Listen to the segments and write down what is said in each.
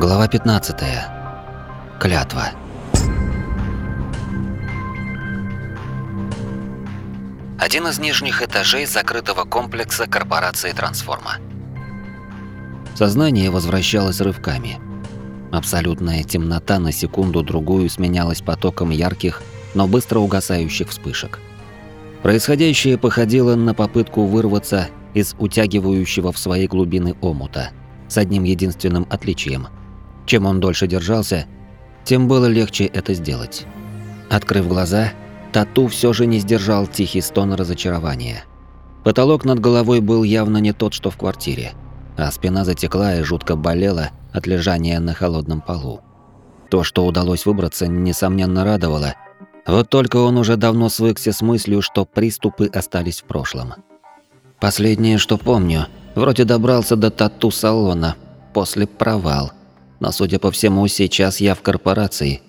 Глава 15. Клятва. Один из нижних этажей закрытого комплекса корпорации Трансформа. Сознание возвращалось рывками. Абсолютная темнота на секунду-другую сменялась потоком ярких, но быстро угасающих вспышек. Происходящее походило на попытку вырваться из утягивающего в свои глубины омута, с одним единственным отличием – чем он дольше держался, тем было легче это сделать. Открыв глаза, Тату все же не сдержал тихий стон разочарования. Потолок над головой был явно не тот, что в квартире, а спина затекла и жутко болела от лежания на холодном полу. То, что удалось выбраться, несомненно радовало. Вот только он уже давно свыкся с мыслью, что приступы остались в прошлом. Последнее, что помню, вроде добрался до тату-салона после провал – но, судя по всему, сейчас я в корпорации.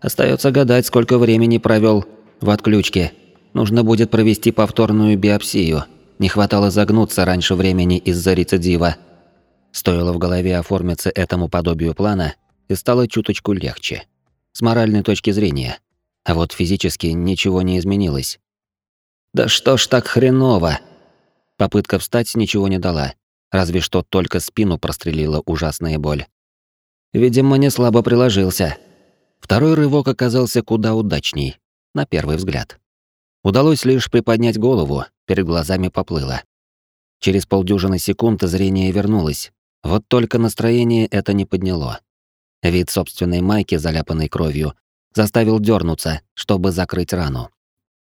Остается гадать, сколько времени провел в отключке. Нужно будет провести повторную биопсию. Не хватало загнуться раньше времени из-за рецидива. Стоило в голове оформиться этому подобию плана, и стало чуточку легче. С моральной точки зрения. А вот физически ничего не изменилось. Да что ж так хреново? Попытка встать ничего не дала. Разве что только спину прострелила ужасная боль. Видимо, не слабо приложился. Второй рывок оказался куда удачней, на первый взгляд. Удалось лишь приподнять голову, перед глазами поплыло. Через полдюжины секунд зрение вернулось. Вот только настроение это не подняло. Вид собственной майки, заляпанной кровью, заставил дернуться, чтобы закрыть рану.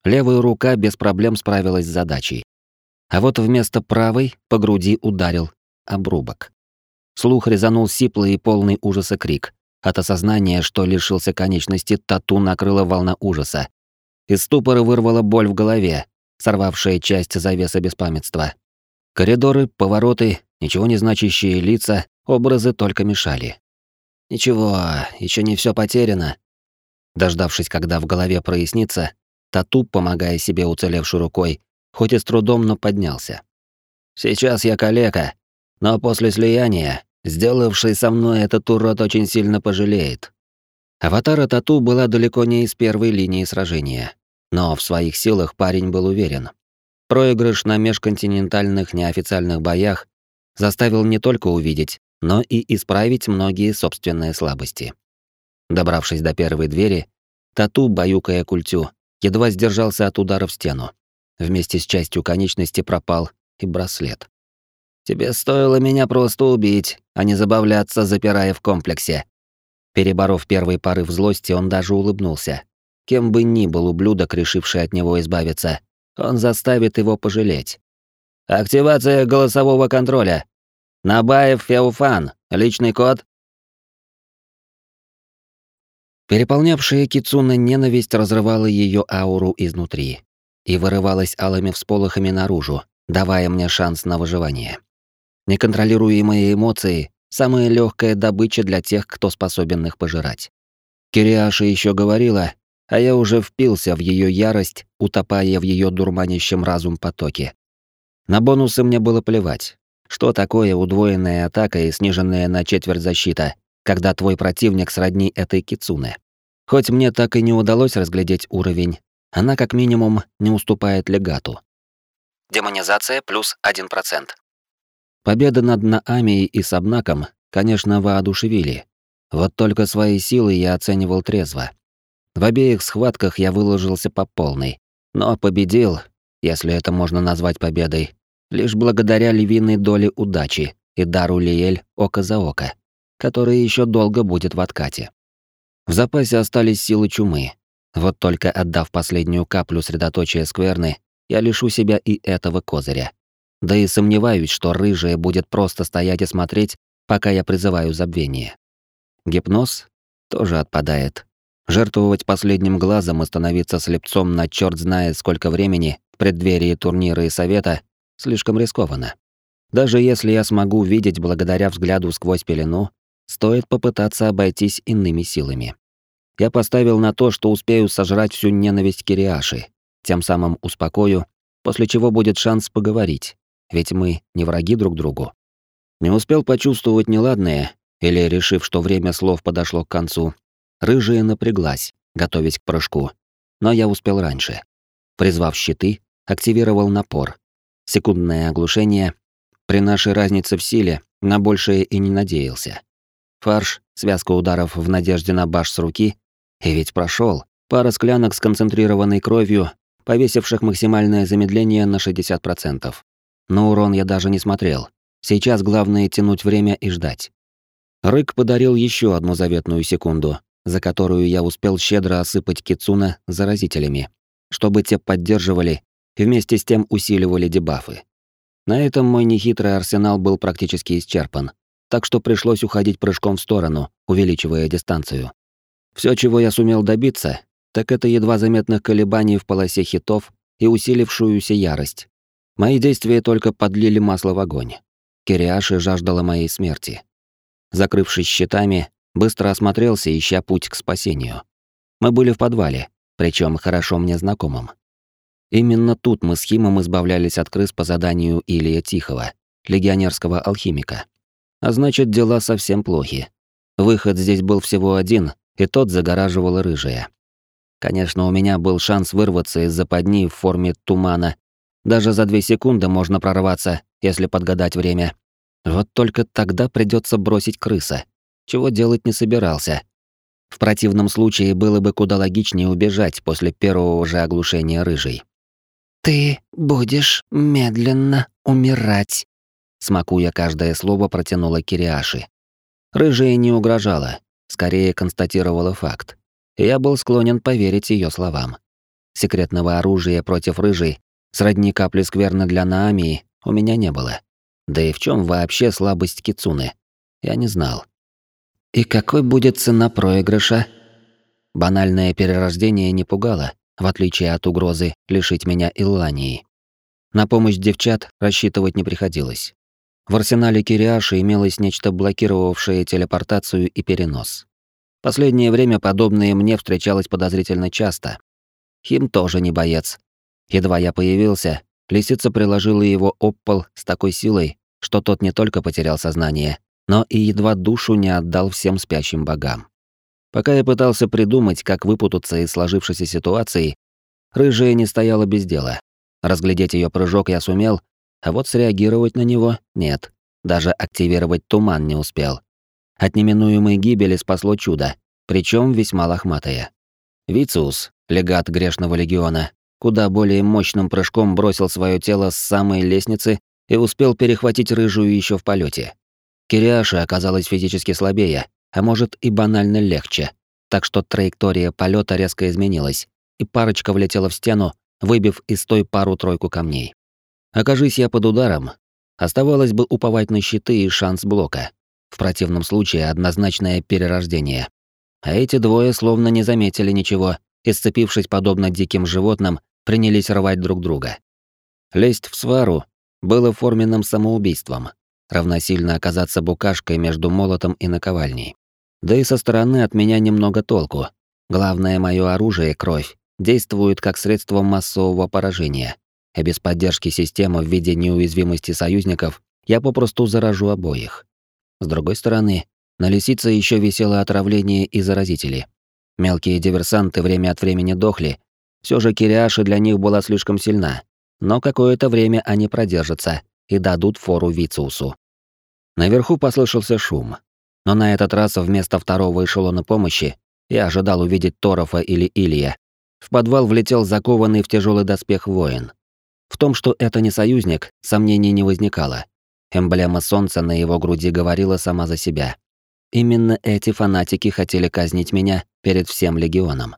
Левая рука без проблем справилась с задачей. А вот вместо правой по груди ударил обрубок. Слух резанул сиплый и полный ужаса крик. От осознания, что лишился конечности, тату накрыла волна ужаса. Из ступора вырвала боль в голове, сорвавшая часть завеса беспамятства. Коридоры, повороты, ничего не значащие лица, образы только мешали. Ничего, еще не все потеряно. Дождавшись, когда в голове прояснится, тату, помогая себе уцелевшей рукой, хоть и с трудом, но поднялся. Сейчас я калека, но после слияния, сделавший со мной этот урод очень сильно пожалеет. Аватара Тату была далеко не из первой линии сражения, но в своих силах парень был уверен. Проигрыш на межконтинентальных неофициальных боях заставил не только увидеть, но и исправить многие собственные слабости. Добравшись до первой двери, Тату, баюкая культю, едва сдержался от удара в стену. Вместе с частью конечности пропал и браслет. Тебе стоило меня просто убить, а не забавляться, запирая в комплексе. Переборов первый порыв злости, он даже улыбнулся. Кем бы ни был ублюдок, решивший от него избавиться, он заставит его пожалеть. Активация голосового контроля. Набаев Феуфан. Личный код. Переполнявшая Кицуна ненависть разрывала ее ауру изнутри и вырывалась алыми всполохами наружу, давая мне шанс на выживание. Неконтролируемые эмоции — самая легкая добыча для тех, кто способен их пожирать. Кириаша еще говорила, а я уже впился в ее ярость, утопая в ее дурманящем разум потоке. На бонусы мне было плевать. Что такое удвоенная атака и сниженная на четверть защита, когда твой противник сродни этой кицуне? Хоть мне так и не удалось разглядеть уровень, она как минимум не уступает легату. Демонизация плюс 1%. Победа над Наамией и Сабнаком, конечно, воодушевили. Вот только свои силы я оценивал трезво. В обеих схватках я выложился по полной, но победил, если это можно назвать победой, лишь благодаря львиной доле удачи и дару Лиэль око за око, который еще долго будет в откате. В запасе остались силы чумы. Вот только отдав последнюю каплю средоточия скверны, я лишу себя и этого козыря. Да и сомневаюсь, что рыжая будет просто стоять и смотреть, пока я призываю забвение. Гипноз тоже отпадает. Жертвовать последним глазом и становиться слепцом на черт знает сколько времени в преддверии турнира и совета слишком рискованно. Даже если я смогу видеть благодаря взгляду сквозь пелену, стоит попытаться обойтись иными силами. Я поставил на то, что успею сожрать всю ненависть Кириаши, тем самым успокою, после чего будет шанс поговорить, ведь мы не враги друг другу. Не успел почувствовать неладное, или решив, что время слов подошло к концу, рыжая напряглась, готовясь к прыжку. Но я успел раньше. Призвав щиты, активировал напор. Секундное оглушение. При нашей разнице в силе на большее и не надеялся. Фарш, связка ударов в надежде на баш с руки, и ведь прошел. Пара склянок с концентрированной кровью, повесивших максимальное замедление на 60%. Но урон я даже не смотрел. Сейчас главное тянуть время и ждать. Рык подарил еще одну заветную секунду, за которую я успел щедро осыпать Кицуна заразителями, чтобы те поддерживали и вместе с тем усиливали дебафы. На этом мой нехитрый арсенал был практически исчерпан, так что пришлось уходить прыжком в сторону, увеличивая дистанцию. Все, чего я сумел добиться, так это едва заметных колебаний в полосе хитов и усилившуюся ярость. Мои действия только подлили масло в огонь. Кириаши жаждала моей смерти. Закрывшись щитами, быстро осмотрелся, ища путь к спасению. Мы были в подвале, причем хорошо мне знакомым. Именно тут мы с Химом избавлялись от крыс по заданию Илия Тихого, легионерского алхимика. А значит, дела совсем плохи. Выход здесь был всего один, и тот загораживала рыжая. Конечно, у меня был шанс вырваться из западни в форме тумана даже за две секунды можно прорваться, если подгадать время. Вот только тогда придется бросить крыса, чего делать не собирался. В противном случае было бы куда логичнее убежать после первого же оглушения рыжей. «Ты будешь медленно умирать», — смакуя каждое слово, протянула Кириаши. Рыжая не угрожала, скорее констатировала факт. я был склонен поверить ее словам. Секретного оружия против рыжей Сродни капли скверны для Наамии у меня не было. Да и в чем вообще слабость Кицуны? Я не знал. И какой будет цена проигрыша? Банальное перерождение не пугало, в отличие от угрозы лишить меня Иллании. На помощь девчат рассчитывать не приходилось. В арсенале Кириаши имелось нечто блокировавшее телепортацию и перенос. Последнее время подобное мне встречалось подозрительно часто. Хим тоже не боец, Едва я появился, лисица приложила его об пол с такой силой, что тот не только потерял сознание, но и едва душу не отдал всем спящим богам. Пока я пытался придумать, как выпутаться из сложившейся ситуации, рыжая не стояла без дела. Разглядеть ее прыжок я сумел, а вот среагировать на него нет. Даже активировать туман не успел. От неминуемой гибели спасло чудо, причем весьма лохматое. Вициус, легат грешного легиона, куда более мощным прыжком бросил свое тело с самой лестницы и успел перехватить рыжую еще в полете. Кириаша оказалась физически слабее, а может и банально легче, так что траектория полета резко изменилась, и парочка влетела в стену, выбив из той пару-тройку камней. Окажись я под ударом, оставалось бы уповать на щиты и шанс блока. В противном случае однозначное перерождение. А эти двое словно не заметили ничего и, подобно диким животным, принялись рвать друг друга. Лезть в свару было форменным самоубийством, равносильно оказаться букашкой между молотом и наковальней. Да и со стороны от меня немного толку. Главное моё оружие, кровь, действует как средство массового поражения, а без поддержки системы в виде неуязвимости союзников я попросту заражу обоих. С другой стороны, на лисице еще висело отравление и заразители. Мелкие диверсанты время от времени дохли, все же Кириаша для них была слишком сильна, но какое-то время они продержатся и дадут фору Вициусу. Наверху послышался шум, но на этот раз вместо второго эшелона помощи я ожидал увидеть Торофа или Илья. В подвал влетел закованный в тяжелый доспех воин. В том, что это не союзник, сомнений не возникало. Эмблема солнца на его груди говорила сама за себя. Именно эти фанатики хотели казнить меня перед всем легионом.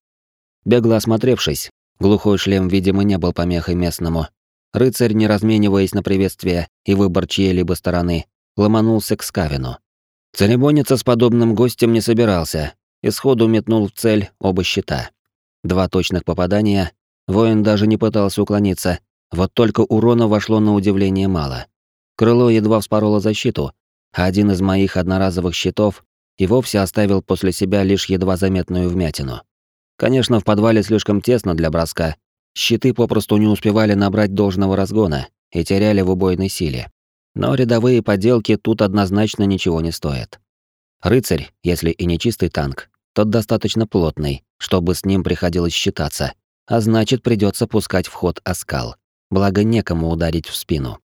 Бегло осмотревшись, глухой шлем, видимо, не был помехой местному. Рыцарь, не размениваясь на приветствие и выбор чьей-либо стороны, ломанулся к Скавину. Церемониться с подобным гостем не собирался и сходу метнул в цель оба щита. Два точных попадания, воин даже не пытался уклониться, вот только урона вошло на удивление мало. Крыло едва вспороло защиту, а один из моих одноразовых щитов и вовсе оставил после себя лишь едва заметную вмятину. Конечно, в подвале слишком тесно для броска. Щиты попросту не успевали набрать должного разгона и теряли в убойной силе. Но рядовые поделки тут однозначно ничего не стоят. Рыцарь, если и не чистый танк, тот достаточно плотный, чтобы с ним приходилось считаться, а значит придется пускать в ход оскал. Благо некому ударить в спину.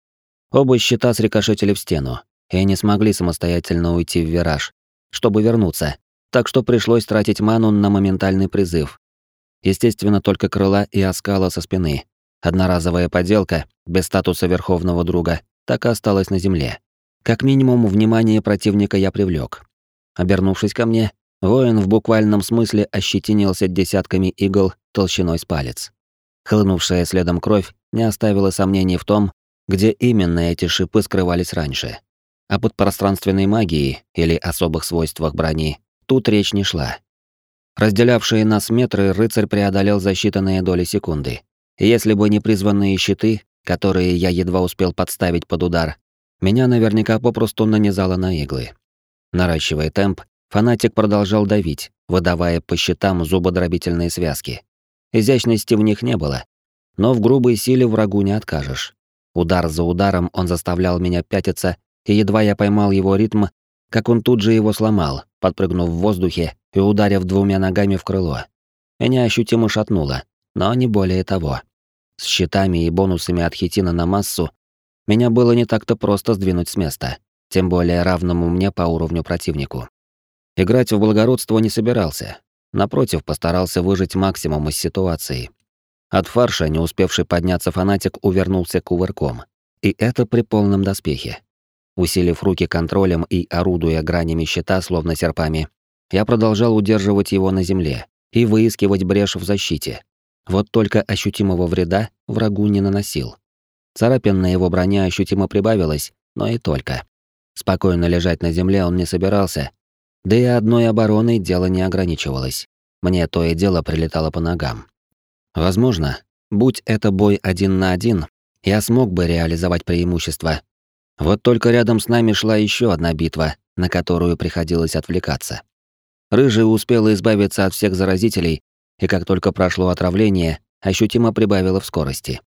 Оба щита срикошетили в стену и не смогли самостоятельно уйти в вираж, чтобы вернуться, так что пришлось тратить ману на моментальный призыв. Естественно, только крыла и оскала со спины. Одноразовая поделка, без статуса верховного друга, так и осталась на земле. Как минимум, внимание противника я привлек. Обернувшись ко мне, воин в буквальном смысле ощетинился десятками игл толщиной с палец. Хлынувшая следом кровь не оставила сомнений в том, где именно эти шипы скрывались раньше. О подпространственной магии или особых свойствах брони тут речь не шла. Разделявшие нас метры рыцарь преодолел за считанные доли секунды. И если бы не призванные щиты, которые я едва успел подставить под удар, меня наверняка попросту нанизало на иглы. Наращивая темп, фанатик продолжал давить, выдавая по щитам зубодробительные связки. Изящности в них не было, но в грубой силе врагу не откажешь. Удар за ударом он заставлял меня пятиться, и едва я поймал его ритм, как он тут же его сломал, подпрыгнув в воздухе и ударив двумя ногами в крыло. Меня ощутимо шатнуло, но не более того. С щитами и бонусами от хитина на массу меня было не так-то просто сдвинуть с места, тем более равному мне по уровню противнику. Играть в благородство не собирался. Напротив, постарался выжить максимум из ситуации. От фарша, не успевший подняться фанатик, увернулся кувырком. И это при полном доспехе. Усилив руки контролем и орудуя гранями щита, словно серпами, я продолжал удерживать его на земле и выискивать брешь в защите. Вот только ощутимого вреда врагу не наносил. Царапин на его броне ощутимо прибавилось, но и только. Спокойно лежать на земле он не собирался, да и одной обороной дело не ограничивалось. Мне то и дело прилетало по ногам. Возможно, будь это бой один на один, я смог бы реализовать преимущество, вот только рядом с нами шла еще одна битва, на которую приходилось отвлекаться. Рыжий успела избавиться от всех заразителей, и как только прошло отравление, ощутимо прибавила в скорости.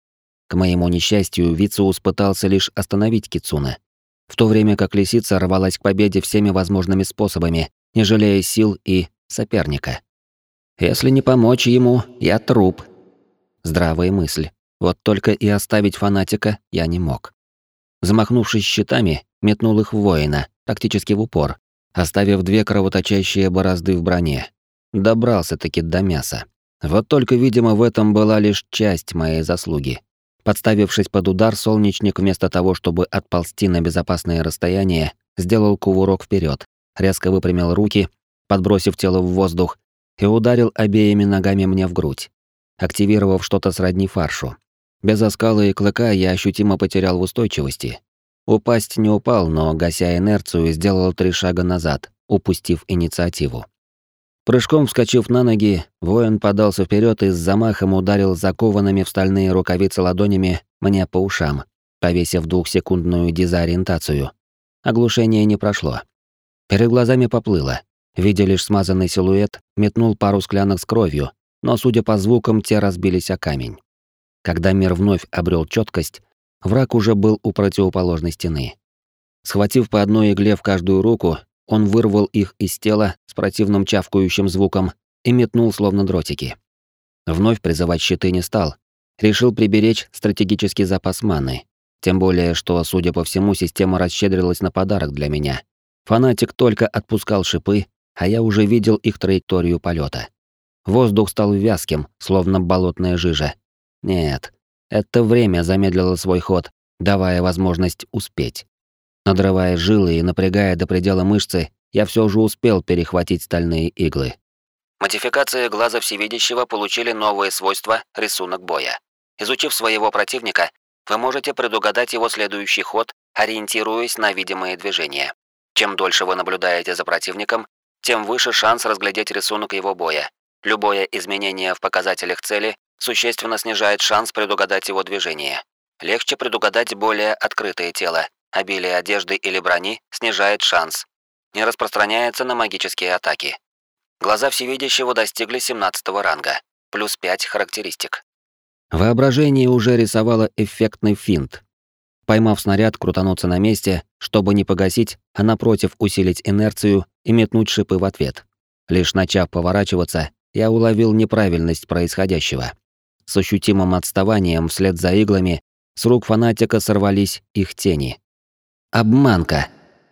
К моему несчастью, Вициус пытался лишь остановить Кицуна, в то время как лисица рвалась к победе всеми возможными способами, не жалея сил и соперника. Если не помочь ему, я труп. Здравая мысль. Вот только и оставить фанатика я не мог. Замахнувшись щитами, метнул их в воина, практически в упор, оставив две кровоточащие борозды в броне. Добрался-таки до мяса. Вот только, видимо, в этом была лишь часть моей заслуги. Подставившись под удар, солнечник вместо того, чтобы отползти на безопасное расстояние, сделал кувырок вперед, резко выпрямил руки, подбросив тело в воздух, и ударил обеими ногами мне в грудь, активировав что-то сродни фаршу. Без оскала и клыка я ощутимо потерял в устойчивости. Упасть не упал, но, гася инерцию, сделал три шага назад, упустив инициативу. Прыжком вскочив на ноги, воин подался вперед и с замахом ударил закованными в стальные рукавицы ладонями мне по ушам, повесив двухсекундную дезориентацию. Оглушение не прошло. Перед глазами поплыло. Видя лишь смазанный силуэт, метнул пару склянок с кровью, но, судя по звукам, те разбились о камень. Когда мир вновь обрел четкость, враг уже был у противоположной стены. Схватив по одной игле в каждую руку, он вырвал их из тела с противным чавкающим звуком и метнул словно дротики. Вновь призывать щиты не стал. Решил приберечь стратегический запас маны. Тем более, что, судя по всему, система расщедрилась на подарок для меня. Фанатик только отпускал шипы, а я уже видел их траекторию полета. Воздух стал вязким, словно болотная жижа, нет, это время замедлило свой ход, давая возможность успеть. Надрывая жилы и напрягая до предела мышцы, я все же успел перехватить стальные иглы. Модификация глаза всевидящего получили новые свойства рисунок боя. Изучив своего противника, вы можете предугадать его следующий ход, ориентируясь на видимые движения. Чем дольше вы наблюдаете за противником, тем выше шанс разглядеть рисунок его боя. Любое изменение в показателях цели существенно снижает шанс предугадать его движение. Легче предугадать более открытое тело. Обилие одежды или брони снижает шанс. Не распространяется на магические атаки. Глаза всевидящего достигли 17 ранга, плюс 5 характеристик. Воображение уже рисовало эффектный финт. поймав снаряд, крутануться на месте, чтобы не погасить, а напротив усилить инерцию и метнуть шипы в ответ. Лишь начав поворачиваться, я уловил неправильность происходящего. С ощутимым отставанием вслед за иглами с рук фанатика сорвались их тени. Обманка.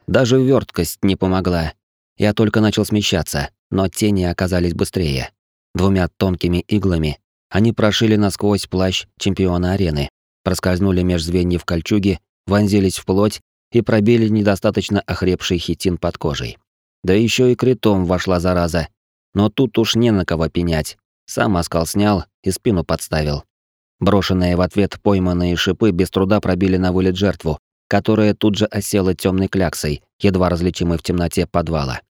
Даже верткость не помогла. Я только начал смещаться, но тени оказались быстрее. Двумя тонкими иглами они прошили насквозь плащ чемпиона арены, проскользнули меж звеньев кольчуги, вонзились в плоть и пробили недостаточно охрепший хитин под кожей. Да еще и критом вошла зараза. Но тут уж не на кого пенять. Сам оскал снял и спину подставил. Брошенные в ответ пойманные шипы без труда пробили на вылет жертву, которая тут же осела темной кляксой, едва различимой в темноте подвала.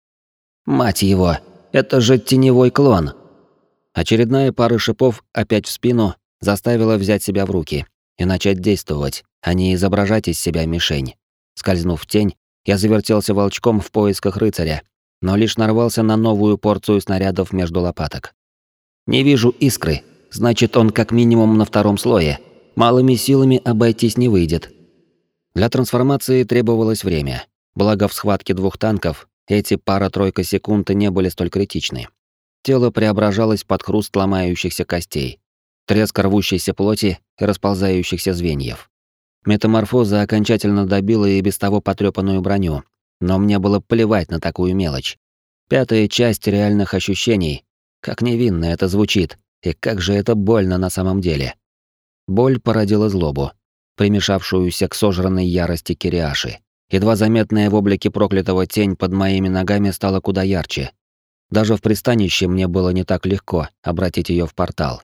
«Мать его! Это же теневой клон!» Очередная пара шипов опять в спину заставила взять себя в руки и начать действовать, а не изображать из себя мишень. Скользнув в тень, я завертелся волчком в поисках рыцаря, но лишь нарвался на новую порцию снарядов между лопаток. Не вижу искры, значит, он как минимум на втором слое. Малыми силами обойтись не выйдет. Для трансформации требовалось время. Благо в схватке двух танков эти пара-тройка секунд не были столь критичны. Тело преображалось под хруст ломающихся костей, треск рвущейся плоти и расползающихся звеньев. Метаморфоза окончательно добила и без того потрёпанную броню, но мне было плевать на такую мелочь. Пятая часть реальных ощущений. Как невинно это звучит, и как же это больно на самом деле. Боль породила злобу, примешавшуюся к сожранной ярости Кириаши. Едва заметная в облике проклятого тень под моими ногами стала куда ярче. Даже в пристанище мне было не так легко обратить ее в портал.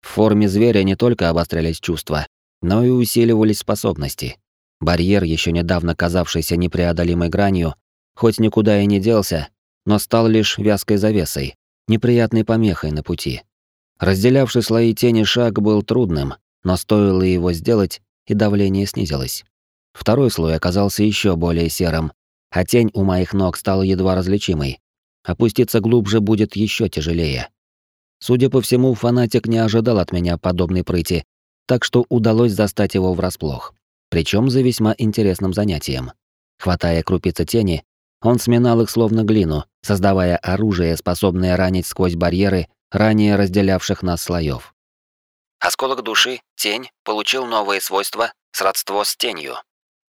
В форме зверя не только обострялись чувства, но и усиливались способности. Барьер, еще недавно казавшийся непреодолимой гранью, хоть никуда и не делся, но стал лишь вязкой завесой, неприятной помехой на пути. Разделявший слои тени шаг был трудным, но стоило его сделать, и давление снизилось. Второй слой оказался еще более серым, а тень у моих ног стала едва различимой. Опуститься глубже будет еще тяжелее. Судя по всему, фанатик не ожидал от меня подобной прыти, так что удалось застать его врасплох. Причем за весьма интересным занятием. Хватая крупицы тени, он сминал их словно глину, создавая оружие, способное ранить сквозь барьеры, ранее разделявших нас слоев. Осколок души, тень, получил новые свойства, сродство с тенью.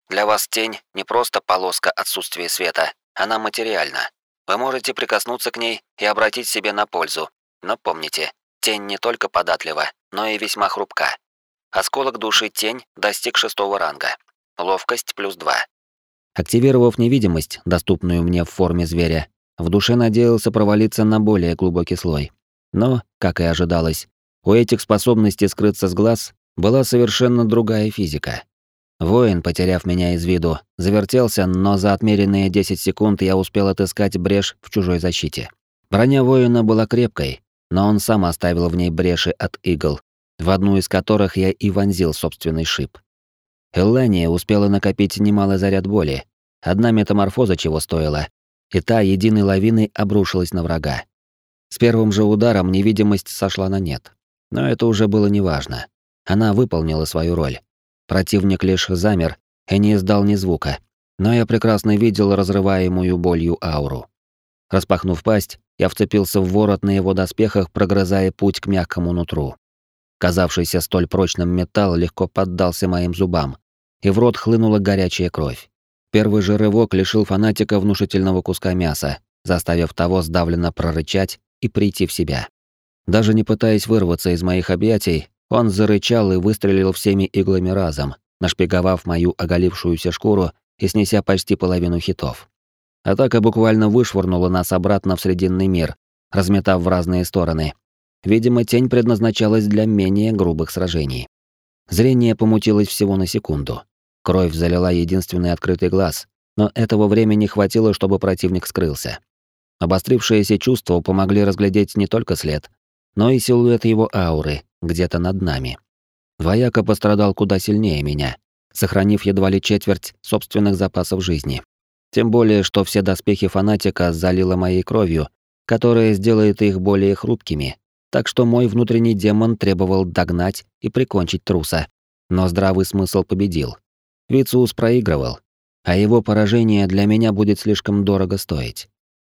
Для вас тень не просто полоска отсутствия света, она материальна. Вы можете прикоснуться к ней и обратить себе на пользу. Но помните, тень не только податлива, но и весьма хрупка. Осколок души тень достиг шестого ранга. Ловкость плюс два. Активировав невидимость, доступную мне в форме зверя, в душе надеялся провалиться на более глубокий слой. Но, как и ожидалось, у этих способностей скрыться с глаз была совершенно другая физика. Воин, потеряв меня из виду, завертелся, но за отмеренные 10 секунд я успел отыскать брешь в чужой защите. Броня воина была крепкой, но он сам оставил в ней бреши от игл, в одну из которых я и вонзил собственный шип. Эллания успела накопить немалый заряд боли. Одна метаморфоза чего стоила, и та единой лавиной обрушилась на врага. С первым же ударом невидимость сошла на нет. Но это уже было неважно. Она выполнила свою роль. Противник лишь замер и не издал ни звука, но я прекрасно видел разрываемую болью ауру. Распахнув пасть, я вцепился в ворот на его доспехах, прогрызая путь к мягкому нутру. Казавшийся столь прочным металл легко поддался моим зубам, и в рот хлынула горячая кровь. Первый же рывок лишил фанатика внушительного куска мяса, заставив того сдавленно прорычать и прийти в себя. Даже не пытаясь вырваться из моих объятий, он зарычал и выстрелил всеми иглами разом, нашпиговав мою оголившуюся шкуру и снеся почти половину хитов. Атака буквально вышвырнула нас обратно в Срединный мир, разметав в разные стороны, Видимо, тень предназначалась для менее грубых сражений. Зрение помутилось всего на секунду. Кровь залила единственный открытый глаз, но этого времени хватило, чтобы противник скрылся. Обострившиеся чувства помогли разглядеть не только след, но и силуэт его ауры где-то над нами. Вояка пострадал куда сильнее меня, сохранив едва ли четверть собственных запасов жизни. Тем более, что все доспехи фанатика залило моей кровью, которая сделает их более хрупкими так что мой внутренний демон требовал догнать и прикончить труса. Но здравый смысл победил. Вициус проигрывал, а его поражение для меня будет слишком дорого стоить.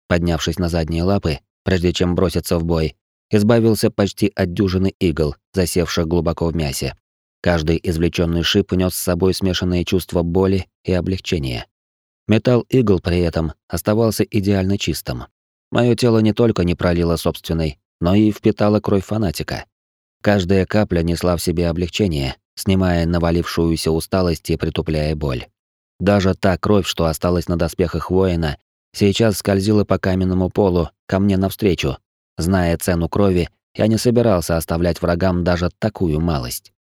Поднявшись на задние лапы, прежде чем броситься в бой, избавился почти от дюжины игл, засевших глубоко в мясе. Каждый извлеченный шип нес с собой смешанные чувства боли и облегчения. Металл игл при этом оставался идеально чистым. Мое тело не только не пролило собственной, но и впитало кровь фанатика. Каждая капля несла в себе облегчение, снимая навалившуюся усталость и притупляя боль. Даже та кровь, что осталась на доспехах воина, сейчас скользила по каменному полу ко мне навстречу. Зная цену крови, я не собирался оставлять врагам даже такую малость.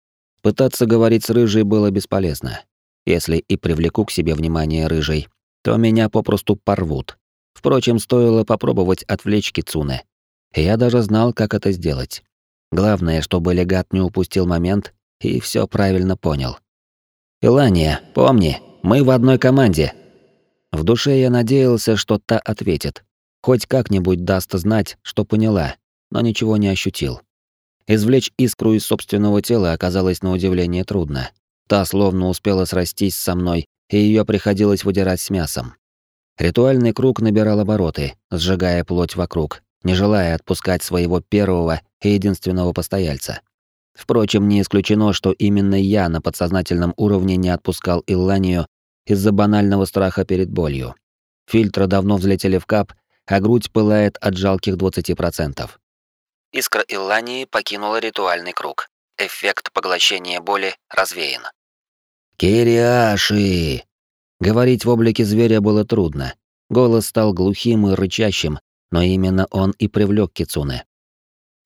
Пытаться говорить с рыжей было бесполезно. Если и привлеку к себе внимание рыжей, то меня попросту порвут. Впрочем, стоило попробовать отвлечь Кицуне. Я даже знал, как это сделать. Главное, чтобы легат не упустил момент и все правильно понял. «Илания, помни, мы в одной команде». В душе я надеялся, что та ответит. Хоть как-нибудь даст знать, что поняла, но ничего не ощутил. Извлечь искру из собственного тела оказалось на удивление трудно. Та словно успела срастись со мной, и ее приходилось выдирать с мясом. Ритуальный круг набирал обороты, сжигая плоть вокруг, не желая отпускать своего первого и единственного постояльца. Впрочем, не исключено, что именно я на подсознательном уровне не отпускал Илланию из-за банального страха перед болью. Фильтры давно взлетели в кап, а грудь пылает от жалких 20%. Искра Иллании покинула ритуальный круг. Эффект поглощения боли развеян. «Кириаши!» Говорить в облике зверя было трудно. Голос стал глухим и рычащим, но именно он и привлек Кицуне.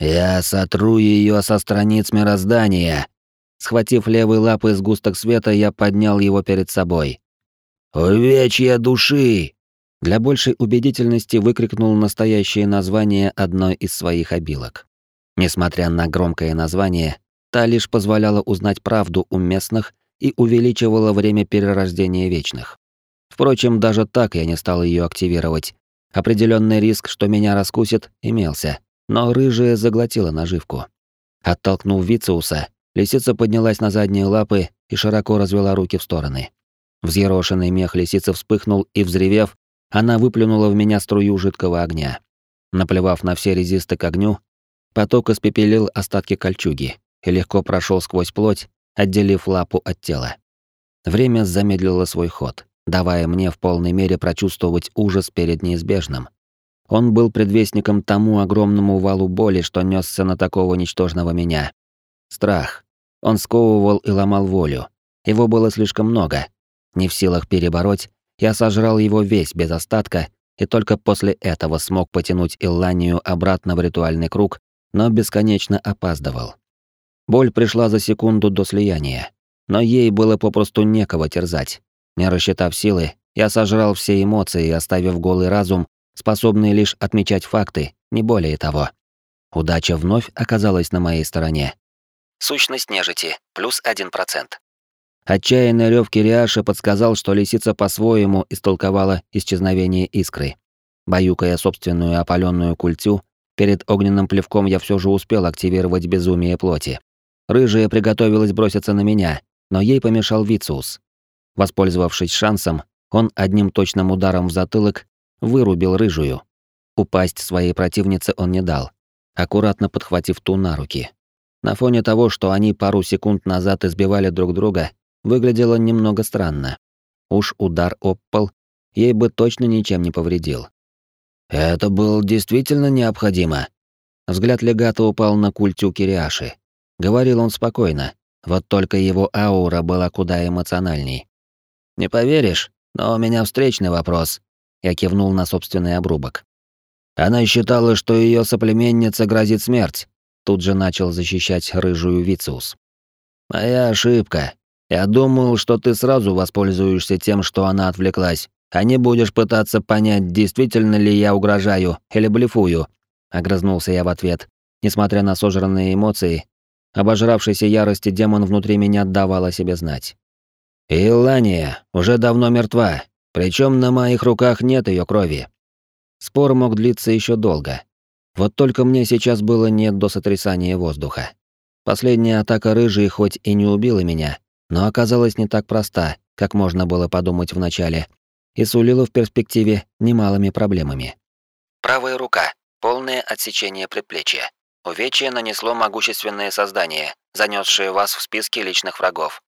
«Я сотру ее со страниц мироздания!» Схватив левой лапой сгусток света, я поднял его перед собой. «Увечья души!» Для большей убедительности выкрикнул настоящее название одной из своих обилок. Несмотря на громкое название, та лишь позволяла узнать правду у местных и увеличивала время перерождения вечных. Впрочем, даже так я не стал ее активировать. Определенный риск, что меня раскусит, имелся, но рыжая заглотила наживку. Оттолкнув Вициуса, лисица поднялась на задние лапы и широко развела руки в стороны. Взъерошенный мех лисицы вспыхнул и, взревев, она выплюнула в меня струю жидкого огня. Наплевав на все резисты к огню, поток испепелил остатки кольчуги и легко прошел сквозь плоть, отделив лапу от тела. Время замедлило свой ход, давая мне в полной мере прочувствовать ужас перед неизбежным. Он был предвестником тому огромному валу боли, что нёсся на такого ничтожного меня. Страх. Он сковывал и ломал волю. Его было слишком много. Не в силах перебороть, я сожрал его весь без остатка и только после этого смог потянуть Илланию обратно в ритуальный круг, но бесконечно опаздывал. Боль пришла за секунду до слияния, но ей было попросту некого терзать. Не рассчитав силы, я сожрал все эмоции, оставив голый разум, способный лишь отмечать факты, не более того. Удача вновь оказалась на моей стороне. Сущность нежити, плюс 1%. Отчаянный рёв Кириаши подсказал, что лисица по-своему истолковала исчезновение искры. Баюкая собственную опаленную культю, перед огненным плевком я все же успел активировать безумие плоти. Рыжая приготовилась броситься на меня, но ей помешал Вициус. Воспользовавшись шансом, он одним точным ударом в затылок вырубил рыжую. Упасть своей противнице он не дал, аккуратно подхватив ту на руки. На фоне того, что они пару секунд назад избивали друг друга, выглядело немного странно. Уж удар об пол ей бы точно ничем не повредил. Это было действительно необходимо. Взгляд легата упал на культю Кириаши. Говорил он спокойно, вот только его аура была куда эмоциональней. «Не поверишь, но у меня встречный вопрос», — я кивнул на собственный обрубок. Она считала, что ее соплеменница грозит смерть. Тут же начал защищать рыжую Вициус. «Моя ошибка. Я думал, что ты сразу воспользуешься тем, что она отвлеклась, а не будешь пытаться понять, действительно ли я угрожаю или блефую. Огрызнулся я в ответ. Несмотря на сожранные эмоции, обожравшийся ярости демон внутри меня давал о себе знать. Илания уже давно мертва, причем на моих руках нет ее крови. Спор мог длиться еще долго. Вот только мне сейчас было нет до сотрясания воздуха. Последняя атака рыжей хоть и не убила меня, но оказалась не так проста как можно было подумать вначале, и сулило в перспективе немалыми проблемами. Правая рука. Полное отсечение предплечья. Увечье нанесло могущественное создание, занесшее вас в списки личных врагов.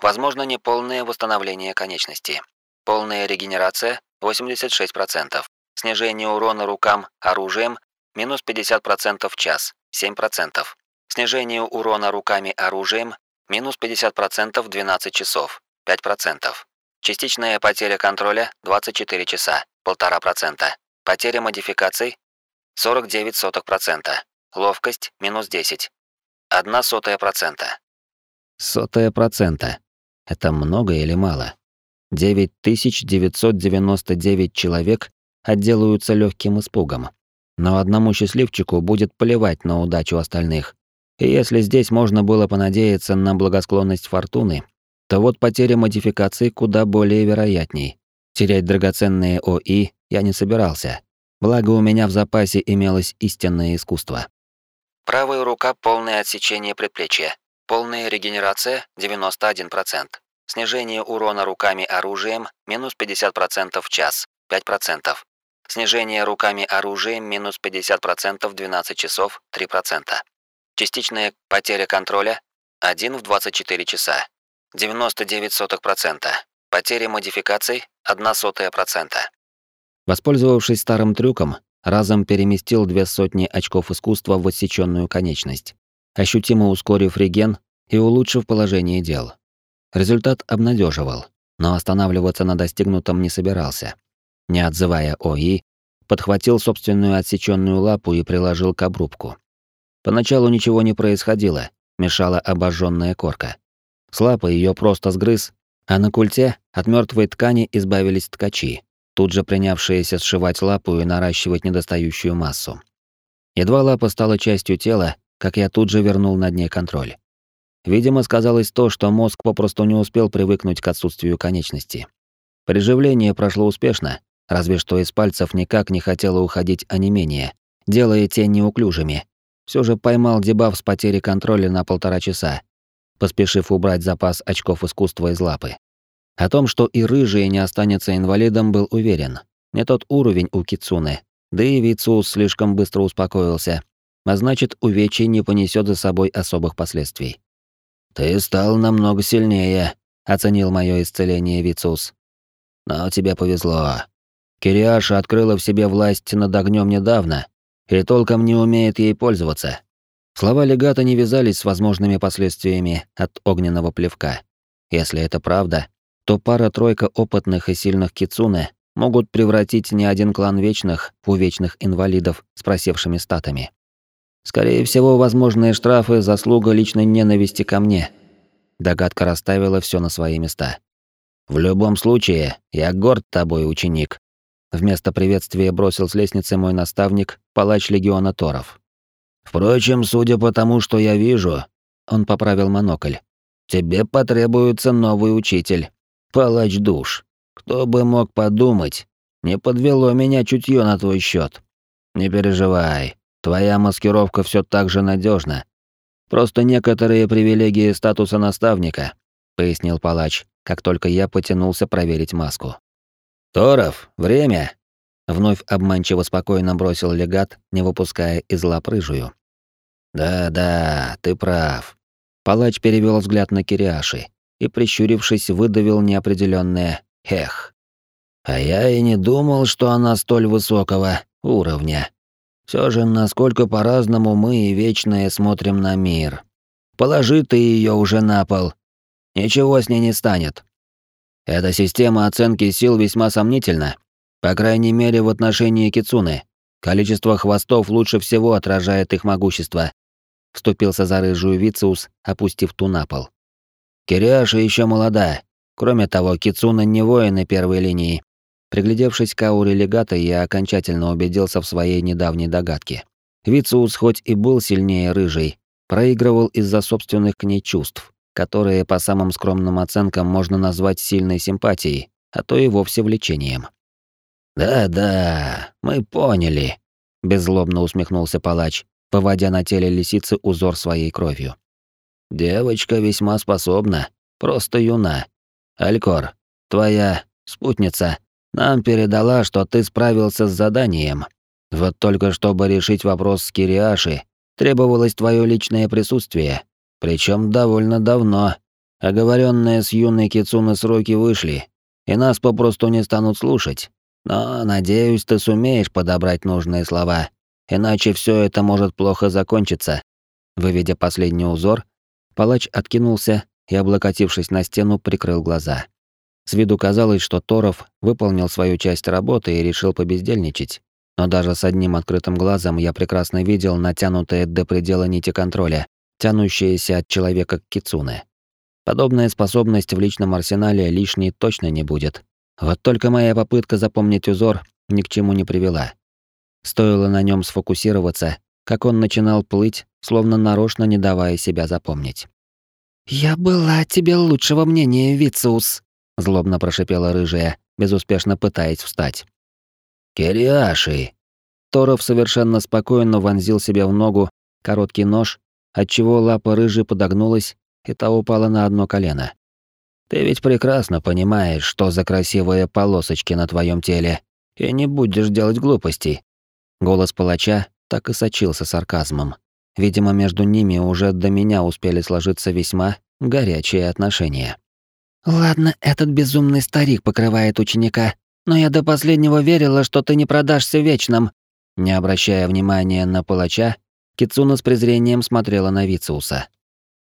Возможно неполное восстановление конечности. Полная регенерация 86%. Снижение урона рукам оружием минус 50% в час 7%. Снижение урона руками оружием минус 50% в 12 часов 5%. Частичная потеря контроля 24 часа 1,5%. Потеря модификаций 49%. Ловкость минус 10. Одна сотая процента. Сотая процента. Это много или мало? 9999 человек отделаются легким испугом. Но одному счастливчику будет плевать на удачу остальных. И если здесь можно было понадеяться на благосклонность фортуны, то вот потеря модификации куда более вероятней. Терять драгоценные ОИ я не собирался. Благо у меня в запасе имелось истинное искусство. Правая рука полное отсечение предплечья. Полная регенерация 91%. Снижение урона руками оружием минус 50% в час 5%. Снижение руками оружием минус 50% в 12 часов 3%. Частичная потеря контроля 1 в 24 часа. 99%. Потеря модификаций 1 сотая процента. Воспользовавшись старым трюком, разом переместил две сотни очков искусства в отсеченную конечность, ощутимо ускорив реген и улучшив положение дел. Результат обнадеживал, но останавливаться на достигнутом не собирался. Не отзывая ОИ, подхватил собственную отсеченную лапу и приложил к обрубку. Поначалу ничего не происходило, мешала обожженная корка. С лапы ее просто сгрыз, а на культе от мертвой ткани избавились ткачи, тут же принявшиеся сшивать лапу и наращивать недостающую массу. Едва лапа стала частью тела, как я тут же вернул над ней контроль. Видимо, сказалось то, что мозг попросту не успел привыкнуть к отсутствию конечности. Приживление прошло успешно, разве что из пальцев никак не хотело уходить онемение, делая те неуклюжими. Все же поймал дебаф с потери контроля на полтора часа, поспешив убрать запас очков искусства из лапы. О том, что и рыжий не останется инвалидом, был уверен. Не тот уровень у Кицуны. Да и Вицус слишком быстро успокоился. А значит, увечье не понесет за собой особых последствий. «Ты стал намного сильнее», — оценил мое исцеление Вицус. «Но тебе повезло. Кириаша открыла в себе власть над огнем недавно и толком не умеет ей пользоваться». Слова легата не вязались с возможными последствиями от огненного плевка. Если это правда, то пара-тройка опытных и сильных кицуне могут превратить не один клан вечных в увечных инвалидов с просевшими статами. Скорее всего, возможные штрафы – заслуга личной ненависти ко мне. Догадка расставила все на свои места. В любом случае, я горд тобой, ученик. Вместо приветствия бросил с лестницы мой наставник, палач легиона Торов. Впрочем, судя по тому, что я вижу, он поправил монокль. Тебе потребуется новый учитель. Палач душ. Кто бы мог подумать, не подвело меня чутье на твой счет. Не переживай, твоя маскировка все так же надежна. Просто некоторые привилегии статуса наставника, пояснил палач, как только я потянулся проверить маску. Торов, время. Вновь обманчиво спокойно бросил легат, не выпуская из лап рыжую. Да-да, ты прав. Палач перевел взгляд на Кириаши и, прищурившись, выдавил неопределенное «эх». А я и не думал, что она столь высокого уровня. Все же, насколько по-разному мы и вечные смотрим на мир. Положи ты ее уже на пол. Ничего с ней не станет. Эта система оценки сил весьма сомнительна. По крайней мере, в отношении Кицуны. Количество хвостов лучше всего отражает их могущество. Вступился за рыжую Вициус, опустив ту на пол. Кириаша еще молода. Кроме того, Кицуна не воины первой линии. Приглядевшись к ауре легата, я окончательно убедился в своей недавней догадке. Вициус хоть и был сильнее рыжий, проигрывал из-за собственных к ней чувств, которые по самым скромным оценкам можно назвать сильной симпатией, а то и вовсе влечением. «Да-да, мы поняли», — беззлобно усмехнулся палач, поводя на теле лисицы узор своей кровью. Девочка весьма способна, просто юна. Алькор, твоя спутница нам передала, что ты справился с заданием. Вот только чтобы решить вопрос с Кириаши, требовалось твое личное присутствие, причем довольно давно. Оговоренные с юной Кицуны сроки вышли, и нас попросту не станут слушать. Но, надеюсь, ты сумеешь подобрать нужные слова, иначе все это может плохо закончиться. Выведя последний узор, палач откинулся и, облокотившись на стену, прикрыл глаза. С виду казалось, что Торов выполнил свою часть работы и решил побездельничать. Но даже с одним открытым глазом я прекрасно видел натянутые до предела нити контроля, тянущиеся от человека к кицуне. Подобная способность в личном арсенале лишней точно не будет. Вот только моя попытка запомнить узор ни к чему не привела. Стоило на нем сфокусироваться, как он начинал плыть, словно нарочно не давая себя запомнить. «Я была тебе лучшего мнения, Вициус», — злобно прошипела рыжая, безуспешно пытаясь встать. «Кириаши!» Торов совершенно спокойно вонзил себе в ногу короткий нож, отчего лапа рыжей подогнулась и та упала на одно колено. «Ты ведь прекрасно понимаешь, что за красивые полосочки на твоем теле, и не будешь делать глупостей». Голос палача так и сочился сарказмом. Видимо, между ними уже до меня успели сложиться весьма горячие отношения. «Ладно, этот безумный старик покрывает ученика, но я до последнего верила, что ты не продашься вечным». Не обращая внимания на палача, Кицуна с презрением смотрела на Вициуса.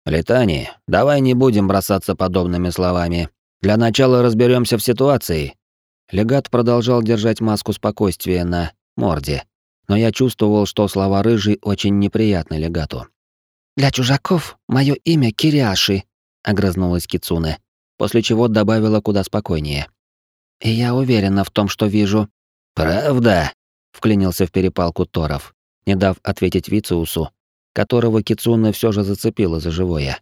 Летани, давай не будем бросаться подобными словами. Для начала разберемся в ситуации. Легат продолжал держать маску спокойствия на морде, но я чувствовал, что слова рыжий очень неприятны легату. Для чужаков мое имя Кириаши, огрызнулась Кицуне, после чего добавила куда спокойнее. Я уверена в том, что вижу. Правда? вклинился в перепалку Торов, не дав ответить Вициусу, которого Кицуна все же зацепила за живое.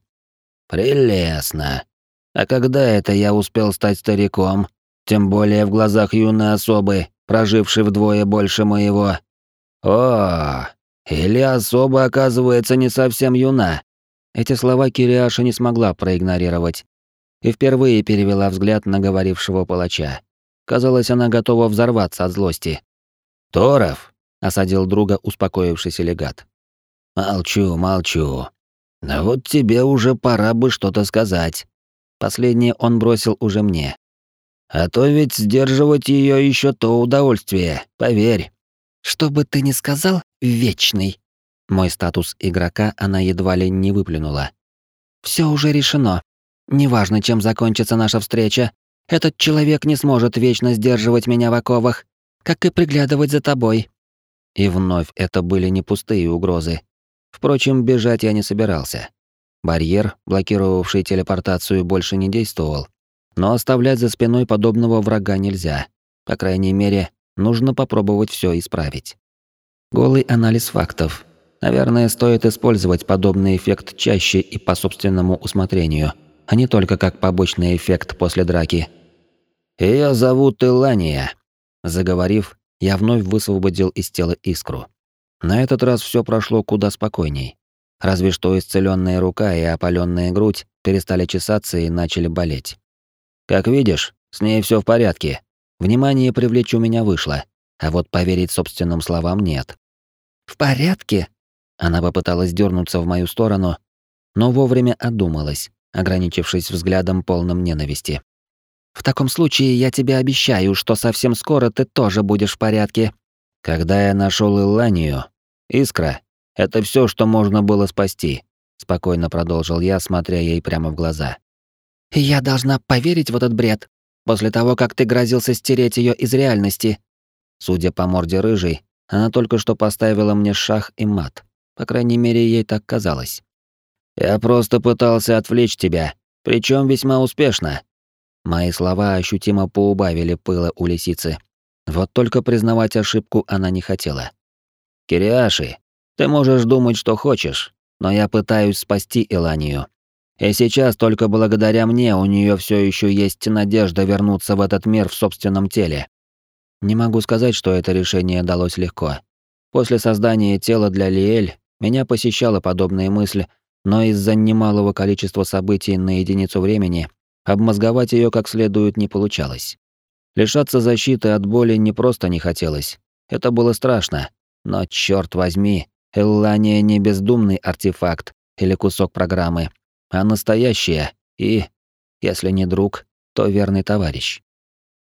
«Прелестно. А когда это я успел стать стариком? Тем более в глазах юной особы, прожившей вдвое больше моего. О, или особа оказывается не совсем юна». Эти слова Кириаша не смогла проигнорировать и впервые перевела взгляд на говорившего палача. Казалось, она готова взорваться от злости. «Торов!» — осадил друга успокоившийся легат. Молчу, молчу. Но вот тебе уже пора бы что-то сказать. Последнее он бросил уже мне. А то ведь сдерживать ее еще то удовольствие, поверь. Что бы ты ни сказал, вечный. Мой статус игрока она едва ли не выплюнула. Все уже решено. Неважно, чем закончится наша встреча, этот человек не сможет вечно сдерживать меня в оковах, как и приглядывать за тобой. И вновь это были не пустые угрозы. Впрочем, бежать я не собирался. Барьер, блокировавший телепортацию, больше не действовал. Но оставлять за спиной подобного врага нельзя. По крайней мере, нужно попробовать все исправить. Голый анализ фактов. Наверное, стоит использовать подобный эффект чаще и по собственному усмотрению, а не только как побочный эффект после драки. «Её зовут Илания», — заговорив, я вновь высвободил из тела искру. На этот раз все прошло куда спокойней. Разве что исцеленная рука и опаленная грудь перестали чесаться и начали болеть. Как видишь, с ней все в порядке. Внимание привлечь у меня вышло, а вот поверить собственным словам нет. В порядке? Она попыталась дернуться в мою сторону, но вовремя одумалась, ограничившись взглядом полным ненависти. В таком случае я тебе обещаю, что совсем скоро ты тоже будешь в порядке. Когда я нашел Илланию, искра — это все, что можно было спасти, спокойно продолжил я, смотря ей прямо в глаза. Я должна поверить в этот бред после того, как ты грозился стереть ее из реальности. Судя по морде рыжей, она только что поставила мне шах и мат. По крайней мере, ей так казалось. Я просто пытался отвлечь тебя, причем весьма успешно. Мои слова ощутимо поубавили пыла у лисицы, вот только признавать ошибку она не хотела. «Кириаши, ты можешь думать, что хочешь, но я пытаюсь спасти Эланию. И сейчас только благодаря мне у нее все еще есть надежда вернуться в этот мир в собственном теле. Не могу сказать, что это решение далось легко. После создания тела для Лиэль меня посещала подобная мысль, но из-за немалого количества событий на единицу времени обмозговать ее как следует не получалось. Лишаться защиты от боли не просто не хотелось. Это было страшно. Но черт возьми, Эллания не бездумный артефакт или кусок программы, а настоящая и, если не друг, то верный товарищ.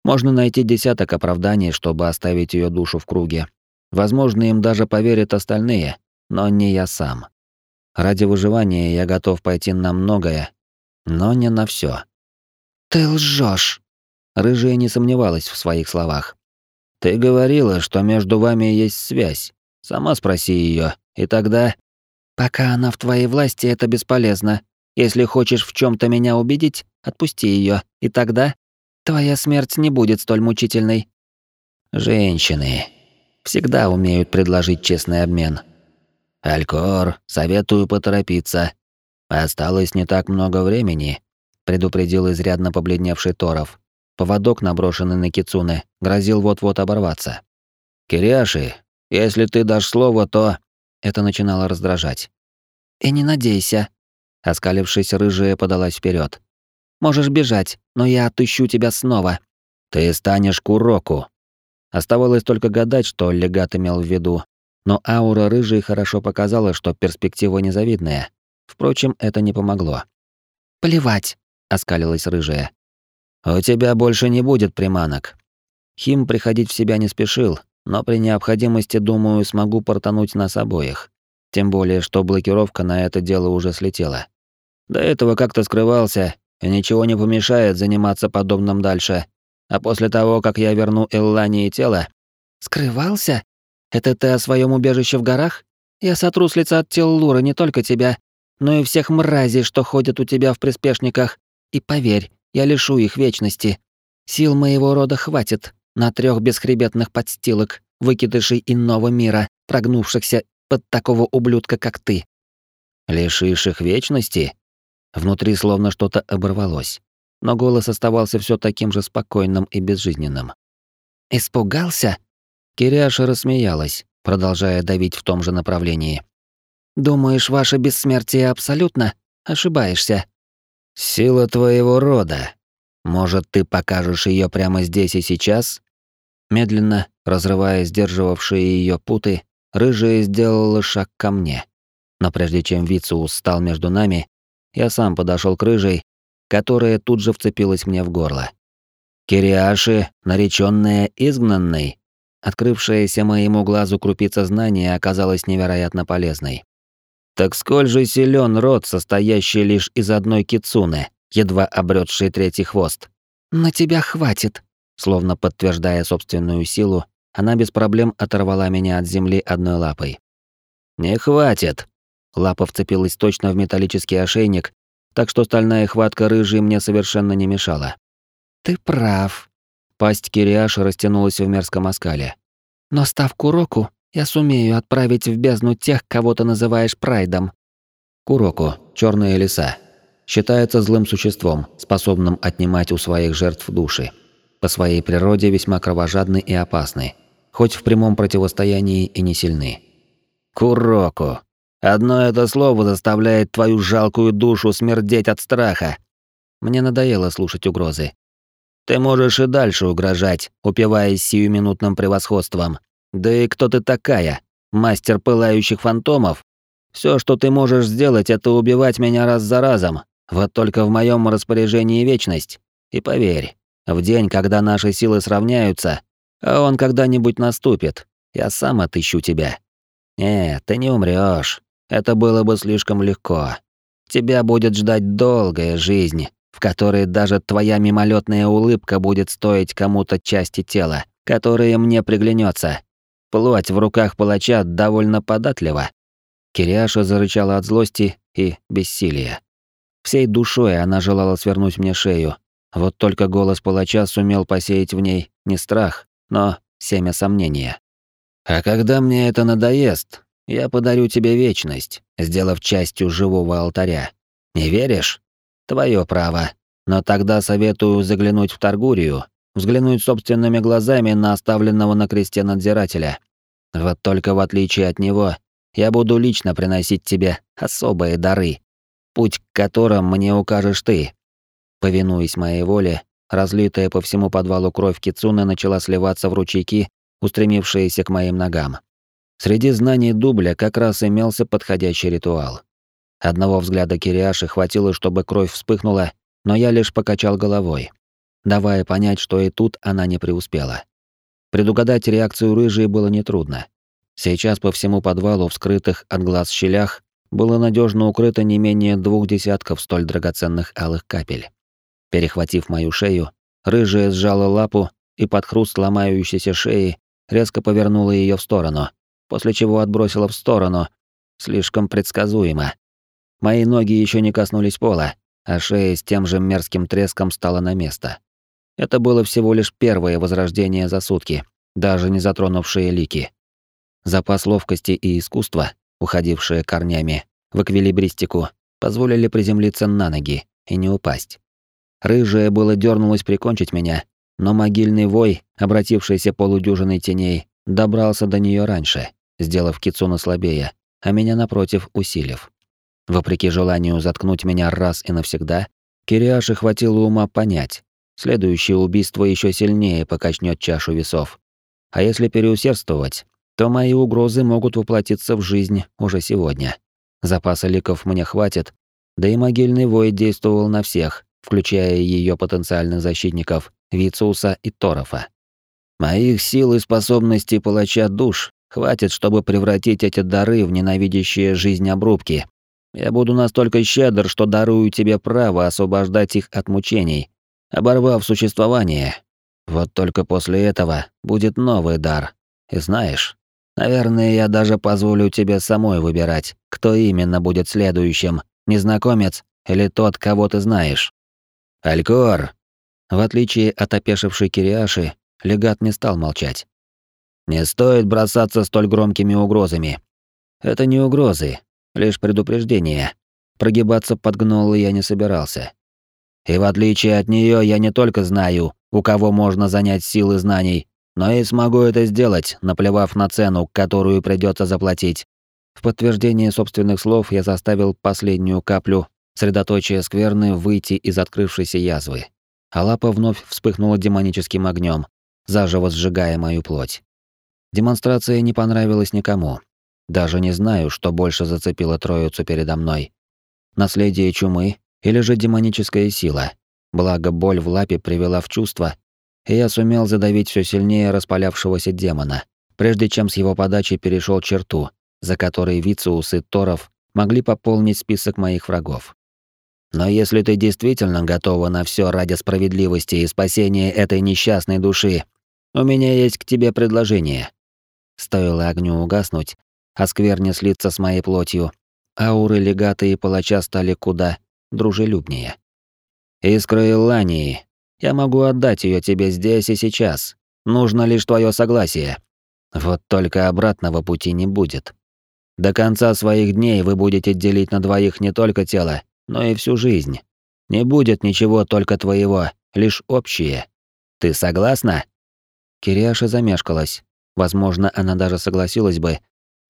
Можно найти десяток оправданий, чтобы оставить ее душу в круге. Возможно, им даже поверят остальные, но не я сам. Ради выживания я готов пойти на многое, но не на все. Ты лжешь. Рыжая не сомневалась в своих словах. Ты говорила, что между вами есть связь. Сама спроси ее, и тогда... Пока она в твоей власти, это бесполезно. Если хочешь в чем то меня убедить, отпусти ее, и тогда твоя смерть не будет столь мучительной. Женщины всегда умеют предложить честный обмен. Алькор, советую поторопиться. Осталось не так много времени, предупредил изрядно побледневший Торов. Поводок, наброшенный на Кицуне, грозил вот-вот оборваться. Кириаши, если ты дашь слово, то это начинало раздражать. И не надейся, оскалившись, рыжая подалась вперед. Можешь бежать, но я отыщу тебя снова. Ты станешь Куроку. Оставалось только гадать, что легат имел в виду, но аура рыжей хорошо показала, что перспектива незавидная. Впрочем, это не помогло. «Плевать», — оскалилась рыжая. «У тебя больше не будет приманок». Хим приходить в себя не спешил, но при необходимости, думаю, смогу портануть нас обоих. Тем более, что блокировка на это дело уже слетела. До этого как-то скрывался, и ничего не помешает заниматься подобным дальше. А после того, как я верну Эллании тело... Скрывался? Это ты о своем убежище в горах? Я сотру с лица от тел Лура не только тебя, но и всех мразей, что ходят у тебя в приспешниках. И поверь, я лишу их вечности. Сил моего рода хватит на трех бесхребетных подстилок, выкидышей иного мира, прогнувшихся под такого ублюдка, как ты. Лишишь их вечности? Внутри словно что-то оборвалось, но голос оставался все таким же спокойным и безжизненным. Испугался? Киряша рассмеялась, продолжая давить в том же направлении. «Думаешь, ваше бессмертие абсолютно? Ошибаешься». «Сила твоего рода. Может, ты покажешь ее прямо здесь и сейчас?» Медленно, разрывая сдерживавшие ее путы, рыжая сделала шаг ко мне. Но прежде чем Вициус стал между нами, я сам подошел к рыжей, которая тут же вцепилась мне в горло. Кириаши, нареченная изгнанной, Открывшаяся моему глазу крупица знания оказалась невероятно полезной. Так сколь же силен род, состоящий лишь из одной кицуны, едва обретший третий хвост? На тебя хватит. Словно подтверждая собственную силу, она без проблем оторвала меня от земли одной лапой. Не хватит. Лапа вцепилась точно в металлический ошейник, так что стальная хватка рыжей мне совершенно не мешала. Ты прав, Пасть Кириаша растянулась в мерзком оскале. «Но ставку Куроку я сумею отправить в бездну тех, кого ты называешь прайдом». Куроку — черные леса. Считается злым существом, способным отнимать у своих жертв души. По своей природе весьма кровожадны и опасны, хоть в прямом противостоянии и не сильны. Куроку. Одно это слово заставляет твою жалкую душу смердеть от страха. Мне надоело слушать угрозы. Ты можешь и дальше угрожать, упиваясь сиюминутным превосходством. Да и кто ты такая? Мастер пылающих фантомов? Все, что ты можешь сделать, это убивать меня раз за разом. Вот только в моем распоряжении вечность. И поверь, в день, когда наши силы сравняются, а он когда-нибудь наступит, я сам отыщу тебя. Нет, ты не умрёшь. Это было бы слишком легко. Тебя будет ждать долгая жизнь, в которой даже твоя мимолетная улыбка будет стоить кому-то части тела, которая мне приглянется. Плоть в руках палача довольно податлива. Кириаша зарычала от злости и бессилия. Всей душой она желала свернуть мне шею. Вот только голос палача сумел посеять в ней не страх, но семя сомнения. «А когда мне это надоест, я подарю тебе вечность, сделав частью живого алтаря. Не веришь? Твое право. Но тогда советую заглянуть в Таргурию, взглянуть собственными глазами на оставленного на кресте надзирателя. Вот только в отличие от него, я буду лично приносить тебе особые дары, путь к которым мне укажешь ты. Повинуясь моей воле, разлитая по всему подвалу кровь Кицуны начала сливаться в ручейки, устремившиеся к моим ногам. Среди знаний дубля как раз имелся подходящий ритуал. Одного взгляда Кириаши хватило, чтобы кровь вспыхнула, но я лишь покачал головой, давая понять, что и тут она не преуспела. Предугадать реакцию рыжей было нетрудно. Сейчас по всему подвалу, вскрытых от глаз щелях, было надежно укрыто не менее двух десятков столь драгоценных алых капель. Перехватив мою шею, рыжая сжала лапу и под хруст ломающейся шеи резко повернула ее в сторону, после чего отбросила в сторону, слишком предсказуемо. Мои ноги еще не коснулись пола, а шея с тем же мерзким треском стала на место. Это было всего лишь первое возрождение за сутки, даже не затронувшее лики. Запас ловкости и искусства, уходившие корнями в эквилибристику, позволили приземлиться на ноги и не упасть. Рыжая было дернулась прикончить меня, но могильный вой, обратившийся полудюжиной теней, добрался до нее раньше, сделав Кицуна слабее, а меня напротив усилив. Вопреки желанию заткнуть меня раз и навсегда, Кириаши хватило ума понять, Следующее убийство еще сильнее покачнет чашу весов. А если переусердствовать, то мои угрозы могут воплотиться в жизнь уже сегодня. Запаса ликов мне хватит, да и могильный вой действовал на всех, включая ее потенциальных защитников Вициуса и Торофа. Моих сил и способностей палача душ хватит, чтобы превратить эти дары в ненавидящие жизнь обрубки. Я буду настолько щедр, что дарую тебе право освобождать их от мучений, оборвав существование. Вот только после этого будет новый дар. И знаешь, наверное, я даже позволю тебе самой выбирать, кто именно будет следующим, незнакомец или тот, кого ты знаешь. Алькор. В отличие от опешившей Кириаши, легат не стал молчать. Не стоит бросаться столь громкими угрозами. Это не угрозы, лишь предупреждение. Прогибаться под гнолы я не собирался. И в отличие от нее я не только знаю, у кого можно занять силы знаний, но и смогу это сделать, наплевав на цену, которую придется заплатить. В подтверждение собственных слов я заставил последнюю каплю средоточия скверны выйти из открывшейся язвы. А лапа вновь вспыхнула демоническим огнем, заживо сжигая мою плоть. Демонстрация не понравилась никому. Даже не знаю, что больше зацепило троицу передо мной. Наследие чумы или же демоническая сила. Благо боль в лапе привела в чувство, и я сумел задавить все сильнее распалявшегося демона, прежде чем с его подачи перешел черту, за которой Вициус и Торов могли пополнить список моих врагов. Но если ты действительно готова на все ради справедливости и спасения этой несчастной души, у меня есть к тебе предложение. Стоило огню угаснуть, а скверне слиться с моей плотью, ауры легата и палача стали куда дружелюбнее. «Искра Илании. Я могу отдать ее тебе здесь и сейчас. Нужно лишь твое согласие. Вот только обратного пути не будет. До конца своих дней вы будете делить на двоих не только тело, но и всю жизнь. Не будет ничего только твоего, лишь общее. Ты согласна?» Кириаша замешкалась. Возможно, она даже согласилась бы.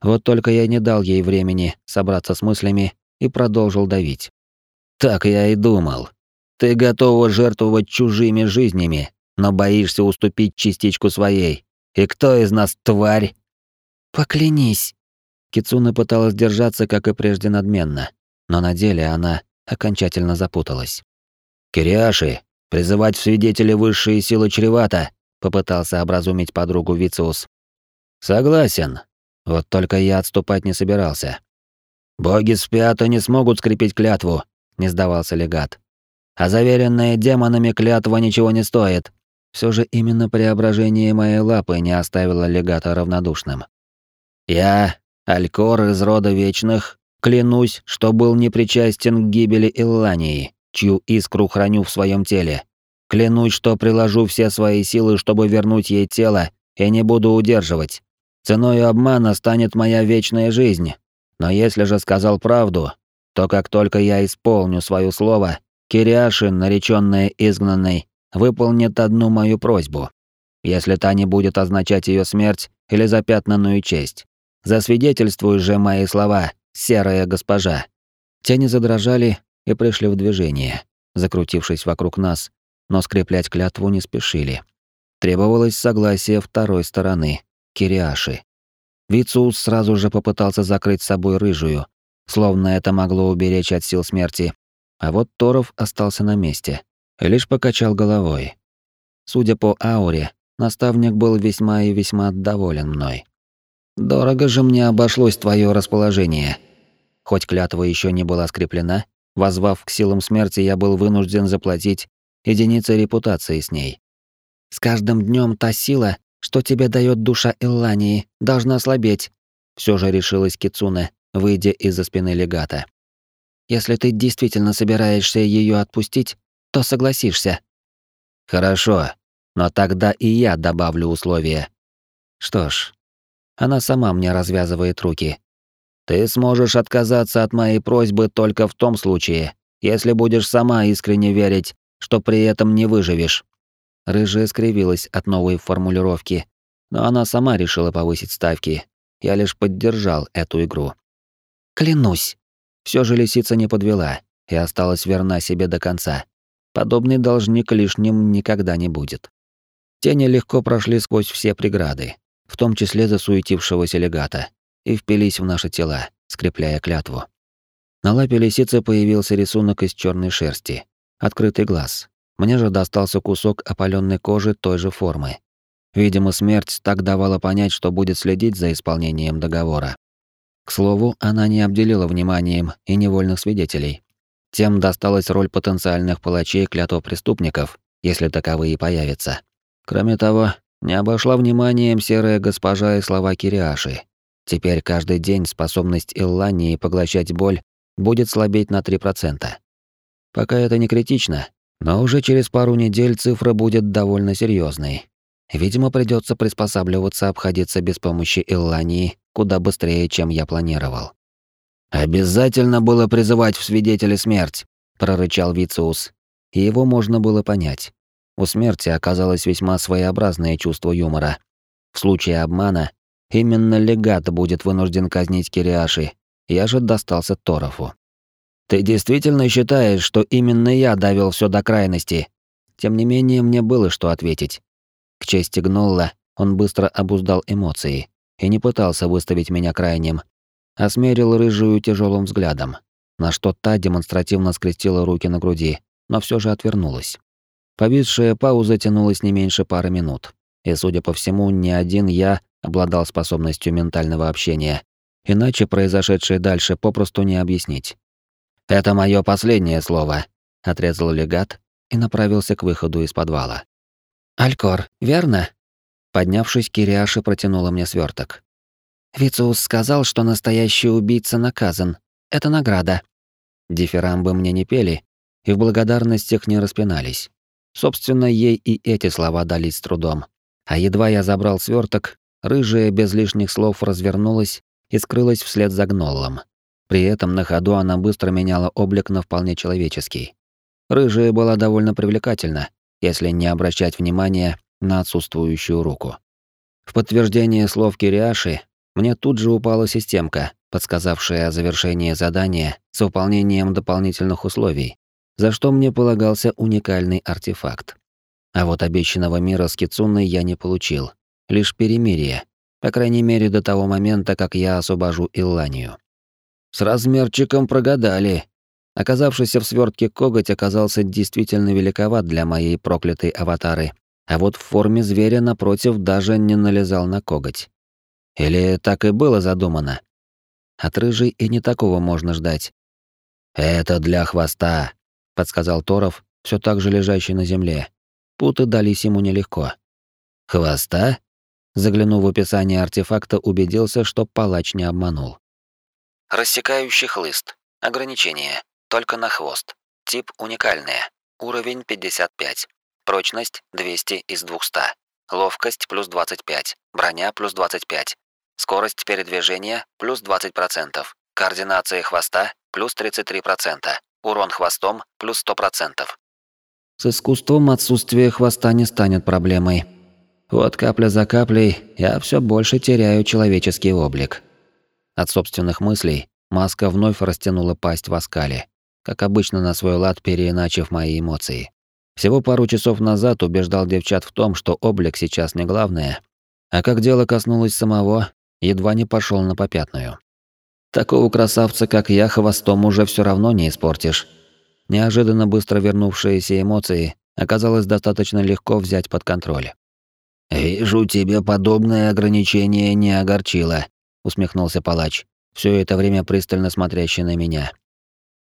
Вот только я не дал ей времени собраться с мыслями и продолжил давить. Так я и думал. Ты готова жертвовать чужими жизнями, но боишься уступить частичку своей. И кто из нас тварь? Поклянись. Кицуна пыталась держаться, как и прежде, надменно, но на деле она окончательно запуталась. Кириаши, призывать в свидетели высшие силы чревато, попытался образумить подругу Вициус. Согласен. Вот только я отступать не собирался. Боги спят и не смогут скрепить клятву, не сдавался легат. А заверенная демонами клятва ничего не стоит. Все же именно преображение моей лапы не оставило легата равнодушным. Я, Алькор из рода вечных, клянусь, что был непричастен к гибели Иллании, чью искру храню в своем теле. Клянусь, что приложу все свои силы, чтобы вернуть ей тело, и не буду удерживать. Ценой обмана станет моя вечная жизнь. Но если же сказал правду, то как только я исполню свое слово, Кириашин, наречённая изгнанной, выполнит одну мою просьбу. Если та не будет означать ее смерть или запятнанную честь. Засвидетельствуй же мои слова, серая госпожа. Тени задрожали и пришли в движение, закрутившись вокруг нас, но скреплять клятву не спешили. Требовалось согласие второй стороны, Кириаши. Вицус сразу же попытался закрыть собой рыжую, словно это могло уберечь от сил смерти, а вот Торов остался на месте, лишь покачал головой. Судя по ауре, наставник был весьма и весьма доволен мной. «Дорого же мне обошлось твое расположение». Хоть клятва еще не была скреплена, возвав к силам смерти, я был вынужден заплатить единицы репутации с ней. С каждым днем та сила, что тебе дает душа Иллании, должна слабеть. Все же решилась Кицуна, выйдя из-за спины легата. Если ты действительно собираешься ее отпустить, то согласишься. Хорошо, но тогда и я добавлю условия. Что ж, она сама мне развязывает руки. Ты сможешь отказаться от моей просьбы только в том случае, если будешь сама искренне верить, что при этом не выживешь. Рыжая скривилась от новой формулировки, но она сама решила повысить ставки. Я лишь поддержал эту игру. Клянусь. Все же лисица не подвела и осталась верна себе до конца. Подобный должник лишним никогда не будет. Тени легко прошли сквозь все преграды, в том числе засуетившегося легата, и впились в наши тела, скрепляя клятву. На лапе лисицы появился рисунок из черной шерсти, открытый глаз. Мне же достался кусок опаленной кожи той же формы. Видимо, смерть так давала понять, что будет следить за исполнением договора. К слову, она не обделила вниманием и невольных свидетелей. Тем досталась роль потенциальных палачей клятвопреступников, если таковые появятся. Кроме того, не обошла вниманием серая госпожа и слова Кириаши. Теперь каждый день способность Иллании поглощать боль будет слабеть на 3%. Пока это не критично, но уже через пару недель цифра будет довольно серьезной. Видимо, придется приспосабливаться обходиться без помощи Иллании куда быстрее, чем я планировал. «Обязательно было призывать в свидетели смерть», — прорычал Вициус. И его можно было понять. У смерти оказалось весьма своеобразное чувство юмора. В случае обмана именно легат будет вынужден казнить Кириаши, я же достался Торову. «Ты действительно считаешь, что именно я довел все до крайности?» Тем не менее, мне было что ответить. К чести Гнолла, он быстро обуздал эмоции и не пытался выставить меня крайним, а смерил рыжую тяжелым взглядом, на что та демонстративно скрестила руки на груди, но все же отвернулась. Повисшая пауза тянулась не меньше пары минут, и, судя по всему, ни один я обладал способностью ментального общения, иначе произошедшее дальше попросту не объяснить. «Это мое последнее слово», — отрезал легат и направился к выходу из подвала. «Алькор, верно?» Поднявшись, Кириаши протянула мне сверток. «Вициус сказал, что настоящий убийца наказан. Это награда». Дифирамбы мне не пели, и в благодарностях не распинались. Собственно, ей и эти слова дались с трудом. А едва я забрал сверток, рыжая без лишних слов развернулась и скрылась вслед за гноллом. При этом на ходу она быстро меняла облик на вполне человеческий. Рыжая была довольно привлекательна, если не обращать внимания на отсутствующую руку. В подтверждение слов Кириаши мне тут же упала системка, подсказавшая о завершении задания с выполнением дополнительных условий, за что мне полагался уникальный артефакт. А вот обещанного мира с Кицуной я не получил, лишь перемирие, по крайней мере до того момента, как я освобожу Илланию. С размерчиком прогадали. Оказавшийся в свертке коготь оказался действительно великоват для моей проклятой аватары, а вот в форме зверя напротив даже не налезал на коготь. Или так и было задумано? От рыжей и не такого можно ждать. «Это для хвоста», подсказал Торов, все так же лежащий на земле. Путы дались ему нелегко. Хвоста? Заглянув в описание артефакта, убедился, что палач не обманул. Рассекающий хлыст. Ограничение. Только на хвост. Тип уникальное. Уровень 55. Прочность 200 из 200. Ловкость плюс 25. Броня плюс 25. Скорость передвижения плюс 20%. Координация хвоста плюс 33%. Урон хвостом плюс 100%. С искусством отсутствие хвоста не станет проблемой. Вот капля за каплей я все больше теряю человеческий облик. От собственных мыслей маска вновь растянула пасть в оскале. как обычно на свой лад переиначив мои эмоции. Всего пару часов назад убеждал девчат в том, что облик сейчас не главное, а как дело коснулось самого, едва не пошел на попятную. Такого красавца, как я, хвостом уже все равно не испортишь. Неожиданно быстро вернувшиеся эмоции оказалось достаточно легко взять под контроль. «Вижу, тебе подобное ограничение не огорчило», — усмехнулся палач, все это время пристально смотрящий на меня.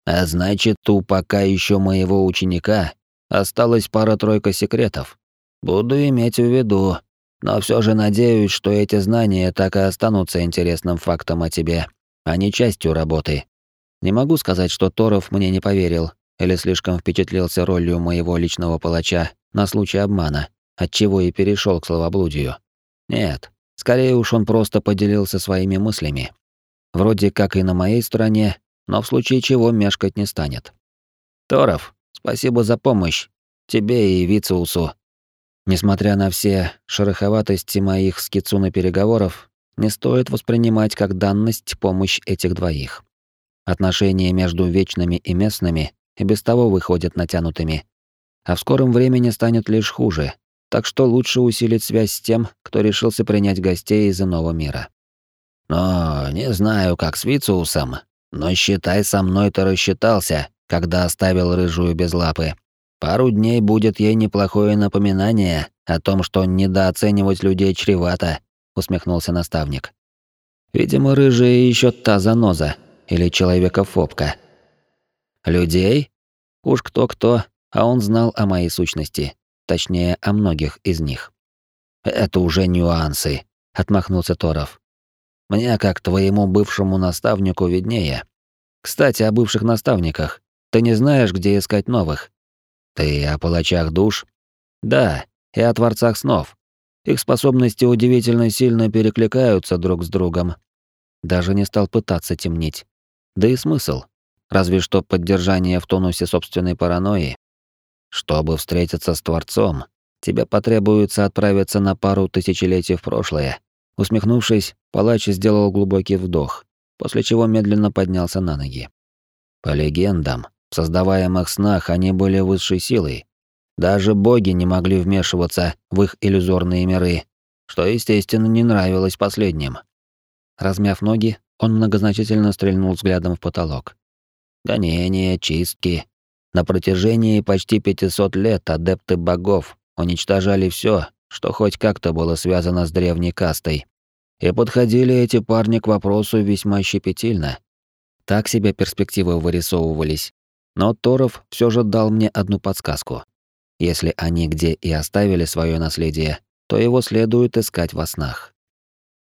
«А значит, у пока еще моего ученика осталась пара-тройка секретов. Буду иметь в виду, но все же надеюсь, что эти знания так и останутся интересным фактом о тебе, а не частью работы. Не могу сказать, что Торов мне не поверил или слишком впечатлился ролью моего личного палача на случай обмана, отчего и перешел к словоблудию. Нет, скорее уж он просто поделился своими мыслями. Вроде как и на моей стороне, но в случае чего мешкать не станет. Торов, Спасибо за помощь. Тебе и Вициусу. Несмотря на все шероховатости моих с Кицуна переговоров, не стоит воспринимать как данность помощь этих двоих. Отношения между вечными и местными и без того выходят натянутыми. А в скором времени станет лишь хуже, так что лучше усилить связь с тем, кто решился принять гостей из иного мира. Но не знаю, как с Вициусом, но считай, со мной ты рассчитался, когда оставил рыжую без лапы. Пару дней будет ей неплохое напоминание о том, что недооценивать людей чревато, усмехнулся наставник. Видимо, рыжая еще та заноза или человека-фобка. Людей? Уж кто-кто, а он знал о моей сущности, точнее, о многих из них. Это уже нюансы, отмахнулся Торов. Мне, как твоему бывшему наставнику, виднее. Кстати, о бывших наставниках. Ты не знаешь, где искать новых. Ты о палачах душ? Да, и о творцах снов. Их способности удивительно сильно перекликаются друг с другом. Даже не стал пытаться темнить. Да и смысл. Разве что поддержание в тонусе собственной паранойи. Чтобы встретиться с Творцом, тебе потребуется отправиться на пару тысячелетий в прошлое. Усмехнувшись, палач сделал глубокий вдох, после чего медленно поднялся на ноги. По легендам, в создаваемых снах они были высшей силой. Даже боги не могли вмешиваться в их иллюзорные миры, что, естественно, не нравилось последним. Размяв ноги, он многозначительно стрельнул взглядом в потолок. Гонения, чистки. На протяжении почти 500 лет адепты богов уничтожали все, что хоть как-то было связано с древней кастой. И подходили эти парни к вопросу весьма щепетильно. Так себе перспективы вырисовывались, но Торов все же дал мне одну подсказку. Если они где и оставили свое наследие, то его следует искать во снах.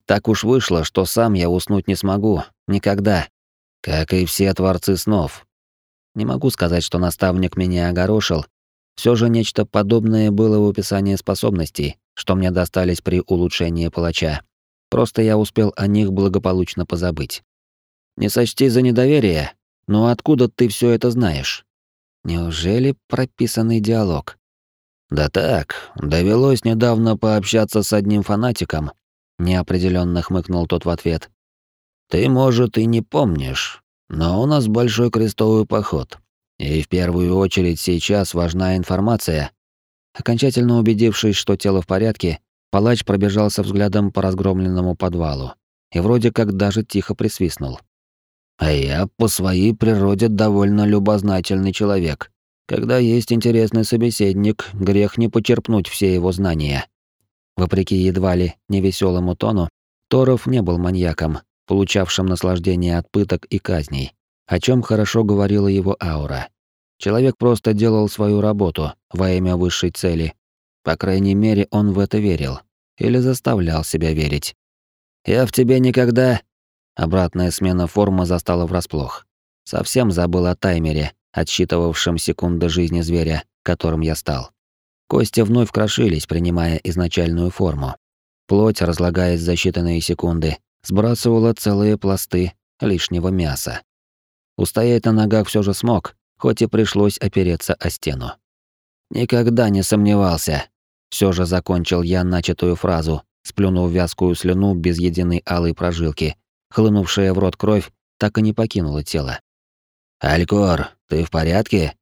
Так уж вышло, что сам я уснуть не смогу, никогда, как и все творцы снов. Не могу сказать, что наставник меня огорошил, все же нечто подобное было в описании способностей, что мне достались при улучшении палача. Просто я успел о них благополучно позабыть. Не сочти за недоверие, но откуда ты все это знаешь? Неужели прописанный диалог? Да так, довелось недавно пообщаться с одним фанатиком, неопределенно хмыкнул тот в ответ. Ты, может, и не помнишь, но у нас большой крестовый поход. И в первую очередь сейчас важна информация. Окончательно убедившись, что тело в порядке, палач пробежался взглядом по разгромленному подвалу и вроде как даже тихо присвистнул. А я по своей природе довольно любознательный человек. Когда есть интересный собеседник, грех не почерпнуть все его знания. Вопреки едва ли невеселому тону, Торов не был маньяком, получавшим наслаждение от пыток и казней, о чем хорошо говорила его аура. Человек просто делал свою работу во имя высшей цели. По крайней мере, он в это верил. Или заставлял себя верить. «Я в тебе никогда Обратная смена формы застала врасплох. Совсем забыл о таймере, отсчитывавшем секунды жизни зверя, которым я стал. Кости вновь крошились, принимая изначальную форму. Плоть, разлагаясь за считанные секунды, сбрасывала целые пласты лишнего мяса. Устоять на ногах все же смог, хоть и пришлось опереться о стену. Никогда не сомневался. Все же закончил я начатую фразу, сплюнув вязкую слюну без единой алой прожилки Хлынувшая в рот кровь так и не покинула тело. «Алькор, ты в порядке?»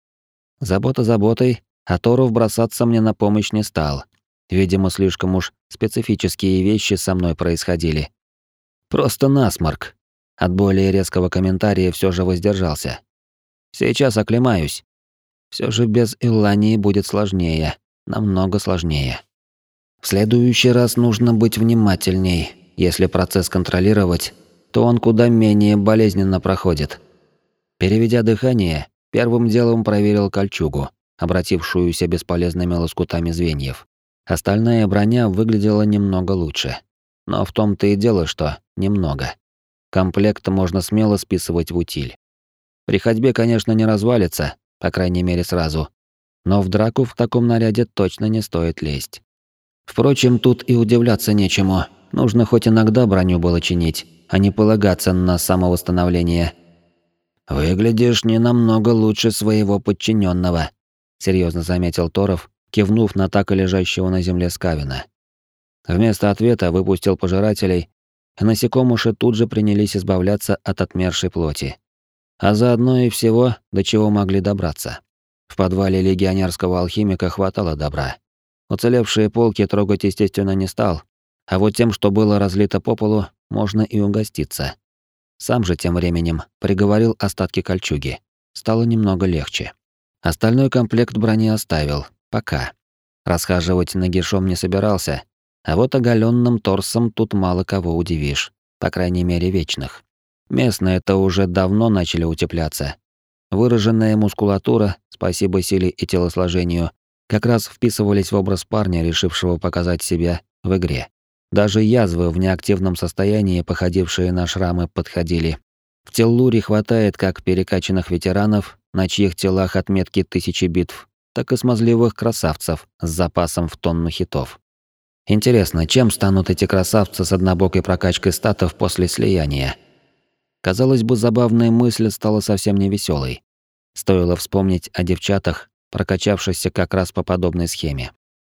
Забота заботой, а Торов бросаться мне на помощь не стал. Видимо, слишком уж специфические вещи со мной происходили. Просто насморк. От более резкого комментария все же воздержался. Сейчас оклемаюсь. Все же без Иллании будет сложнее, намного сложнее. В следующий раз нужно быть внимательней. Если процесс контролировать, то он куда менее болезненно проходит. Переведя дыхание, первым делом проверил кольчугу, обратившуюся бесполезными лоскутами звеньев. Остальная броня выглядела немного лучше. Но в том-то и дело, что немного. Комплект можно смело списывать в утиль. При ходьбе, конечно, не развалится, по крайней мере сразу. Но в драку в таком наряде точно не стоит лезть. Впрочем, тут и удивляться нечему. Нужно хоть иногда броню было чинить, а не полагаться на самовосстановление. «Выглядишь не намного лучше своего подчиненного, серьезно заметил Торов, кивнув на так и лежащего на земле Скавина. Вместо ответа выпустил пожирателей, и насекомыши тут же принялись избавляться от отмершей плоти. А заодно и всего, до чего могли добраться. В подвале легионерского алхимика хватало добра. Уцелевшие полки трогать, естественно, не стал, а вот тем, что было разлито по полу, можно и угоститься. Сам же тем временем приговорил остатки кольчуги. Стало немного легче. Остальной комплект брони оставил. Пока. Расхаживать нагишом не собирался, а вот оголенным торсом тут мало кого удивишь. По крайней мере, вечных. Местные-то уже давно начали утепляться. Выраженная мускулатура, спасибо силе и телосложению, как раз вписывались в образ парня, решившего показать себя в игре. Даже язвы в неактивном состоянии, походившие на шрамы, подходили. В Теллуре хватает как перекачанных ветеранов, на чьих телах отметки тысячи битв, так и смазливых красавцев с запасом в тонну хитов. Интересно, чем станут эти красавцы с однобокой прокачкой статов после слияния? Казалось бы, забавная мысль стала совсем невеселой. Стоило вспомнить о девчатах, прокачавшихся как раз по подобной схеме.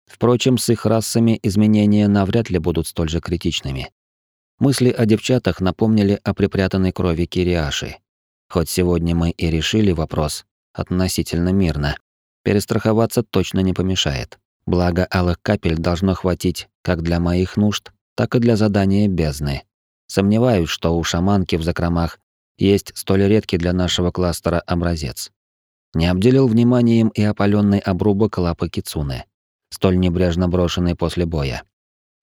Впрочем, с их расами изменения навряд ли будут столь же критичными. Мысли о девчатах напомнили о припрятанной крови Кириаши. Хоть сегодня мы и решили вопрос относительно мирно, перестраховаться точно не помешает. Благо алых капель должно хватить как для моих нужд, так и для задания бездны. Сомневаюсь, что у шаманки в закромах есть столь редкий для нашего кластера образец. Не обделил вниманием и опаленный обрубок лапы кицуны столь небрежно брошенный после боя.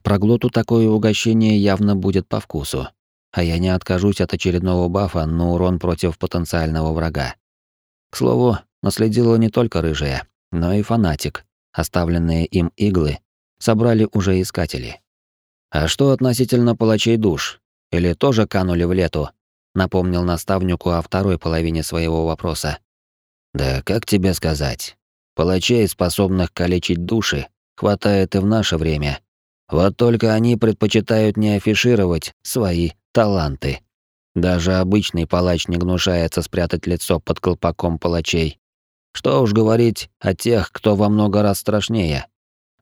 Проглоту такое угощение явно будет по вкусу, а я не откажусь от очередного бафа на урон против потенциального врага. К слову, наследила не только рыжая, но и фанатик. Оставленные им иглы собрали уже искатели. А что относительно палачей душ? Или тоже канули в лету? Напомнил наставнику о второй половине своего вопроса. Да как тебе сказать? Палачей, способных калечить души, хватает и в наше время. Вот только они предпочитают не афишировать свои таланты. Даже обычный палач не гнушается спрятать лицо под колпаком палачей. Что уж говорить о тех, кто во много раз страшнее.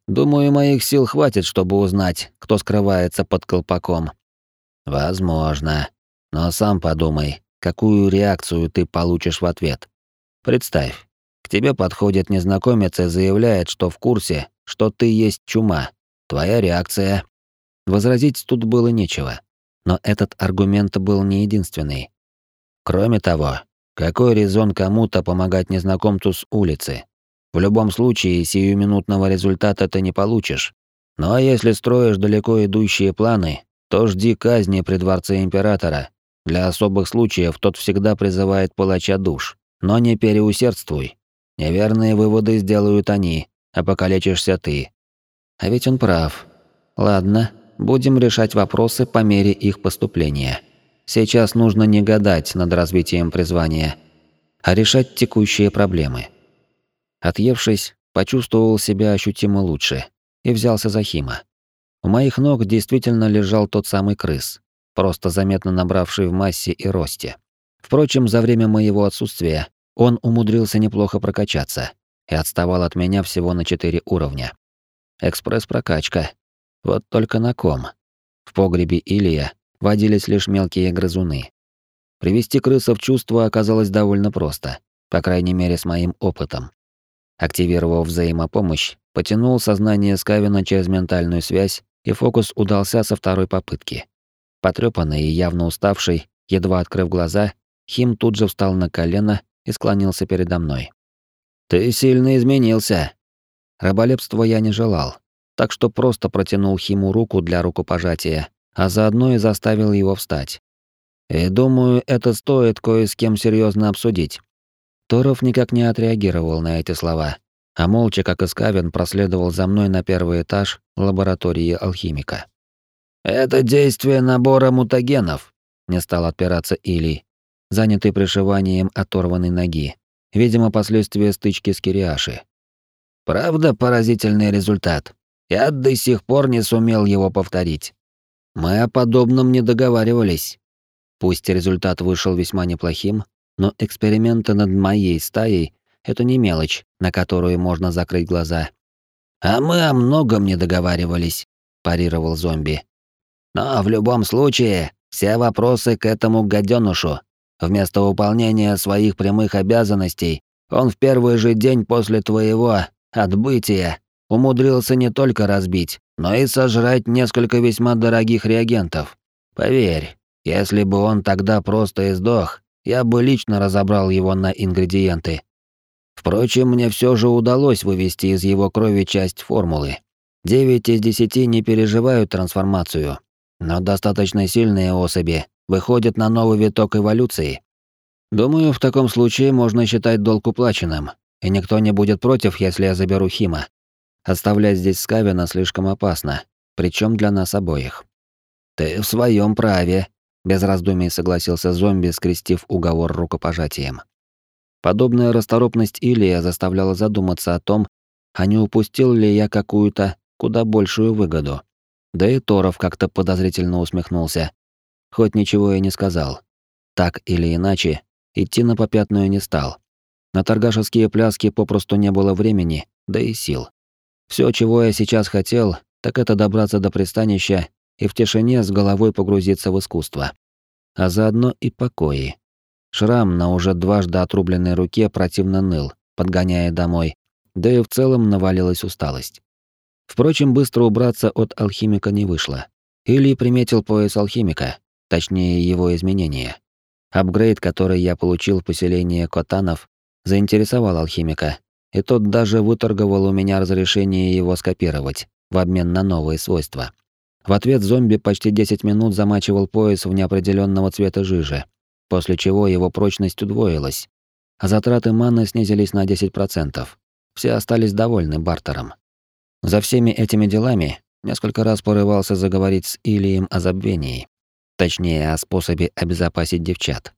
Думаю, моих сил хватит, чтобы узнать, кто скрывается под колпаком. Возможно. Но сам подумай, какую реакцию ты получишь в ответ. Представь, к тебе подходит незнакомец и заявляет, что в курсе, что ты есть чума. Твоя реакция. Возразить тут было нечего. Но этот аргумент был не единственный. Кроме того, какой резон кому-то помогать незнакомцу с улицы? В любом случае, сиюминутного результата ты не получишь. А если строишь далеко идущие планы, то жди казни при дворце императора. Для особых случаев тот всегда призывает палача душ. Но не переусердствуй. Неверные выводы сделают они, а покалечишься ты. А ведь он прав. Ладно, будем решать вопросы по мере их поступления. Сейчас нужно не гадать над развитием призвания, а решать текущие проблемы. Отъевшись, почувствовал себя ощутимо лучше и взялся за Хима. У моих ног действительно лежал тот самый крыс, просто заметно набравший в массе и росте. Впрочем, за время моего отсутствия он умудрился неплохо прокачаться и отставал от меня всего на четыре уровня. Экспресс-прокачка. Вот только на ком. В погребе Илия водились лишь мелкие грызуны. Привести крыса в чувство оказалось довольно просто. по крайней мере с моим опытом. Активировав взаимопомощь, потянул сознание Скавина через ментальную связь, и фокус удался со второй попытки. Потрёпанный и явно уставший, едва открыв глаза, Хим тут же встал на колено и склонился передо мной. «Ты сильно изменился!» Раболепства я не желал, так что просто протянул Химу руку для рукопожатия, а заодно и заставил его встать. И думаю, это стоит кое с кем серьезно обсудить. Торов никак не отреагировал на эти слова, а молча, как и Скавин, проследовал за мной на первый этаж лаборатории алхимика. «Это действие набора мутагенов», — не стал отпираться Или, занятый пришиванием оторванной ноги, видимо, последствия стычки с Кириаши. «Правда, поразительный результат. Я до сих пор не сумел его повторить. Мы о подобном не договаривались. Пусть результат вышел весьма неплохим, но эксперименты над моей стаей — это не мелочь, на которую можно закрыть глаза. «А мы о многом не договаривались», — парировал зомби. «Но в любом случае, все вопросы к этому гаденушу. Вместо выполнения своих прямых обязанностей, он в первый же день после твоего отбытия умудрился не только разбить, но и сожрать несколько весьма дорогих реагентов. Поверь, если бы он тогда просто издох, я бы лично разобрал его на ингредиенты. Впрочем, мне все же удалось вывести из его крови часть формулы. Девять из десяти не переживают трансформацию, но достаточно сильные особи выходят на новый виток эволюции. Думаю, в таком случае можно считать долг уплаченным, и никто не будет против, если я заберу Хима. Оставлять здесь Скавина слишком опасно, причем для нас обоих. Ты в своем праве, без раздумий согласился зомби, скрестив уговор рукопожатием. Подобная расторопность Илия заставляла задуматься о том, а не упустил ли я какую-то куда большую выгоду. Да и Торов как-то подозрительно усмехнулся, хоть ничего и не сказал. Так или иначе, идти на попятную не стал. На торгашеские пляски попросту не было времени, да и сил. Все, чего я сейчас хотел, так это добраться до пристанища и в тишине с головой погрузиться в искусство. А заодно и покои. Шрам на уже дважды отрубленной руке противно ныл, подгоняя домой, да и в целом навалилась усталость. Впрочем, быстро убраться от алхимика не вышло. Или приметил пояс алхимика, точнее его изменения. Апгрейд, который я получил в поселении Котанов, заинтересовал алхимика, и тот даже выторговал у меня разрешение его скопировать в обмен на новые свойства. В ответ зомби почти 10 минут замачивал пояс в неопределенного цвета жижи, после чего его прочность удвоилась, а затраты маны снизились на 10%. Все остались довольны бартером. За всеми этими делами несколько раз порывался заговорить с Илием о забвении, точнее, о способе обезопасить девчат.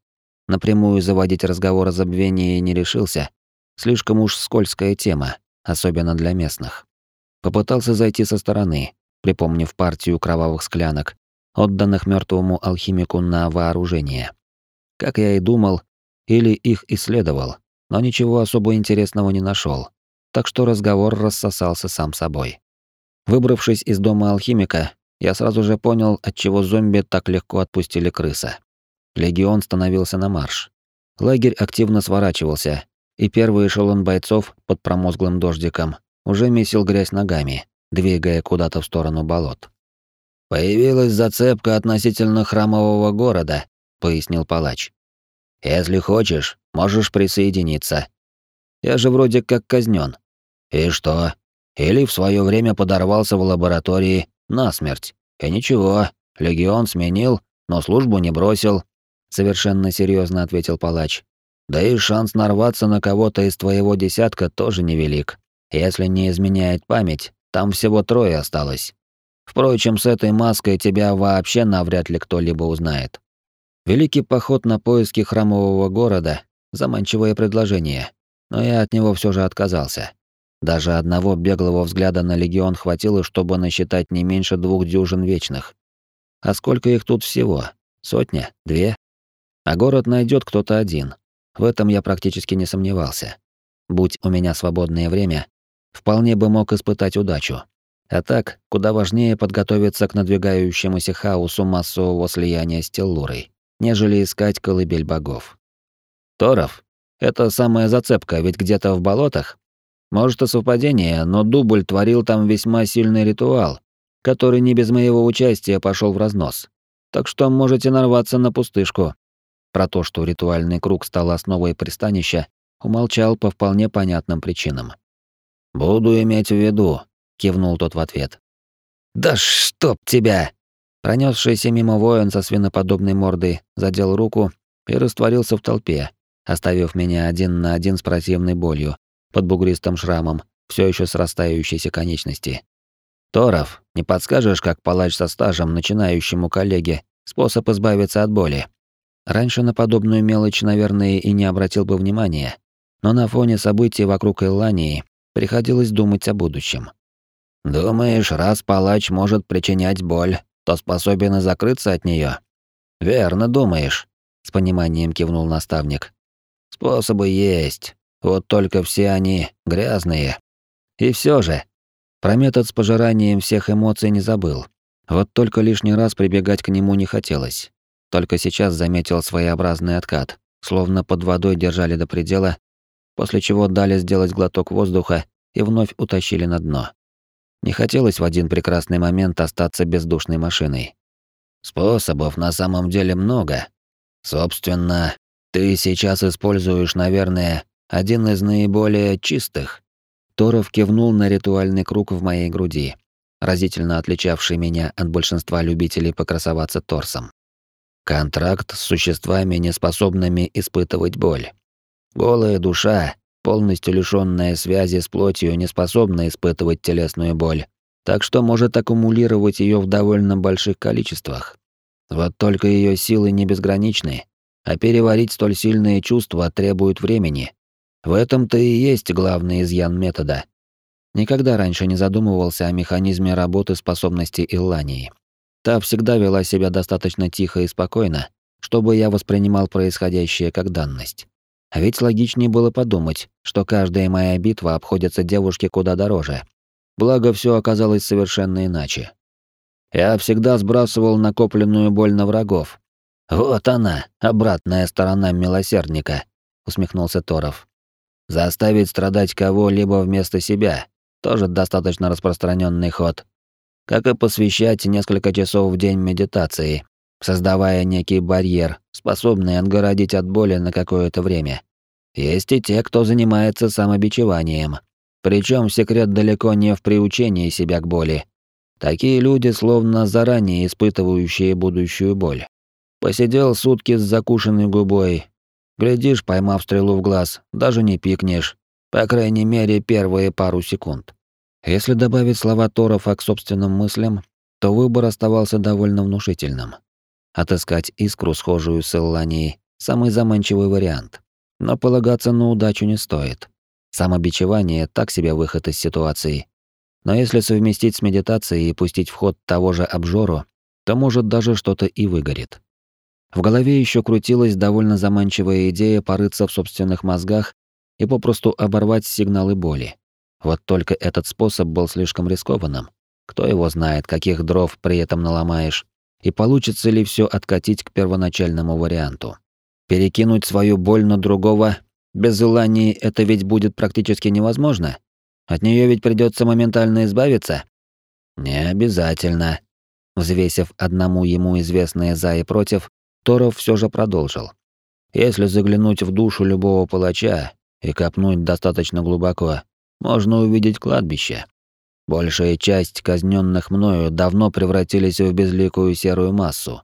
Напрямую заводить разговор о забвении не решился, Слишком уж скользкая тема, особенно для местных. Попытался зайти со стороны, припомнив партию кровавых склянок, отданных мертвому алхимику на вооружение. Как я и думал, или их исследовал, но ничего особо интересного не нашел, так что разговор рассосался сам собой. Выбравшись из дома алхимика, я сразу же понял, отчего зомби так легко отпустили крыса. Легион становился на марш. Лагерь активно сворачивался, и первый эшелон бойцов под промозглым дождиком уже месил грязь ногами, двигая куда-то в сторону болот. «Появилась зацепка относительно храмового города», — пояснил палач. «Если хочешь, можешь присоединиться. Я же вроде как казнен. И что? Или в свое время подорвался в лаборатории насмерть. И ничего, легион сменил, но службу не бросил», — совершенно серьезно ответил палач. Да и шанс нарваться на кого-то из твоего десятка тоже невелик. Если не изменяет память, там всего трое осталось. Впрочем, с этой маской тебя вообще навряд ли кто-либо узнает. Великий поход на поиски храмового города — заманчивое предложение, но я от него все же отказался. Даже одного беглого взгляда на легион хватило, чтобы насчитать не меньше двух дюжин вечных. А сколько их тут всего? Сотня? Две? А город найдет кто-то один. В этом я практически не сомневался. Будь у меня свободное время, вполне бы мог испытать удачу. А так, куда важнее подготовиться к надвигающемуся хаосу массового слияния с Теллурой, нежели искать колыбель богов. «Торов, Это самая зацепка, ведь где-то в болотах. Может и совпадение, но дубль творил там весьма сильный ритуал, который не без моего участия пошел в разнос. Так что можете нарваться на пустышку. Про то, что ритуальный круг стал основой пристанища, умолчал по вполне понятным причинам. «Буду иметь в виду», — кивнул тот в ответ. «Да чтоб тебя!» Пронесшийся мимо воин со свиноподобной мордой задел руку и растворился в толпе, оставив меня один на один с противной болью под бугристым шрамом, все еще срастающейся конечности. Торов, не подскажешь, как палач со стажем начинающему коллеге способ избавиться от боли? Раньше на подобную мелочь, наверное, и не обратил бы внимания, но на фоне событий вокруг Эллании приходилось думать о будущем. Думаешь, раз палач может причинять боль, то способен и закрыться от нее? Верно думаешь, с пониманием кивнул наставник. Способы есть, вот только все они грязные. И все же, про метод с пожиранием всех эмоций не забыл. Вот только лишний раз прибегать к нему не хотелось. Только сейчас заметил своеобразный откат, словно под водой держали до предела, после чего дали сделать глоток воздуха и вновь утащили на дно. Не хотелось в один прекрасный момент остаться бездушной машиной. Способов на самом деле много. Собственно, ты сейчас используешь, наверное, один из наиболее чистых. Торов кивнул на ритуальный круг в моей груди, разительно отличавший меня от большинства любителей покрасоваться торсом. Контракт с существами, неспособными испытывать боль. Голая душа, полностью лишённая связи с плотью, не способна испытывать телесную боль, так что может аккумулировать её в довольно больших количествах. Вот только её силы не безграничны, а переварить столь сильные чувства требует времени, в этом-то и есть главный изъян метода. Никогда раньше не задумывался о механизме работы способности Иллании. Та всегда вела себя достаточно тихо и спокойно, чтобы я воспринимал происходящее как данность. А ведь логичнее было подумать, что каждая моя битва обходится девушке куда дороже. Благо, все оказалось совершенно иначе. Я всегда сбрасывал накопленную боль на врагов. «Вот она, обратная сторона милосердника», — усмехнулся Торов. Заставить страдать кого-либо вместо себя тоже достаточно распространенный ход. Как и посвящать несколько часов в день медитации, создавая некий барьер, способный отгородить от боли на какое-то время. Есть и те, кто занимается самобичеванием. Причем секрет далеко не в приучении себя к боли. Такие люди словно заранее испытывающие будущую боль. Посидел сутки с закушенной губой, Глядишь, поймав стрелу в глаз, даже не пикнешь. По крайней мере, первые пару секунд. Если добавить слова Торова к собственным мыслям, то выбор оставался довольно внушительным. Отыскать искру, схожую с Элланией, самый заманчивый вариант. Но полагаться на удачу не стоит. Самобичевание — так себе выход из ситуации. Но если совместить с медитацией и пустить в ход того же обжору, то может даже что-то и выгорит. В голове еще крутилась довольно заманчивая идея порыться в собственных мозгах и попросту оборвать сигналы боли. Вот только этот способ был слишком рискованным. Кто его знает, каких дров при этом наломаешь, и получится ли все откатить к первоначальному варианту. Перекинуть свою боль на другого без желания это ведь будет практически невозможно. От нее ведь придется моментально избавиться. Не обязательно. Взвесив одному ему известные за и против, Торов все же продолжил. Если заглянуть в душу любого палача и копнуть достаточно глубоко, можно увидеть кладбище. Большая часть казненных мною давно превратились в безликую серую массу.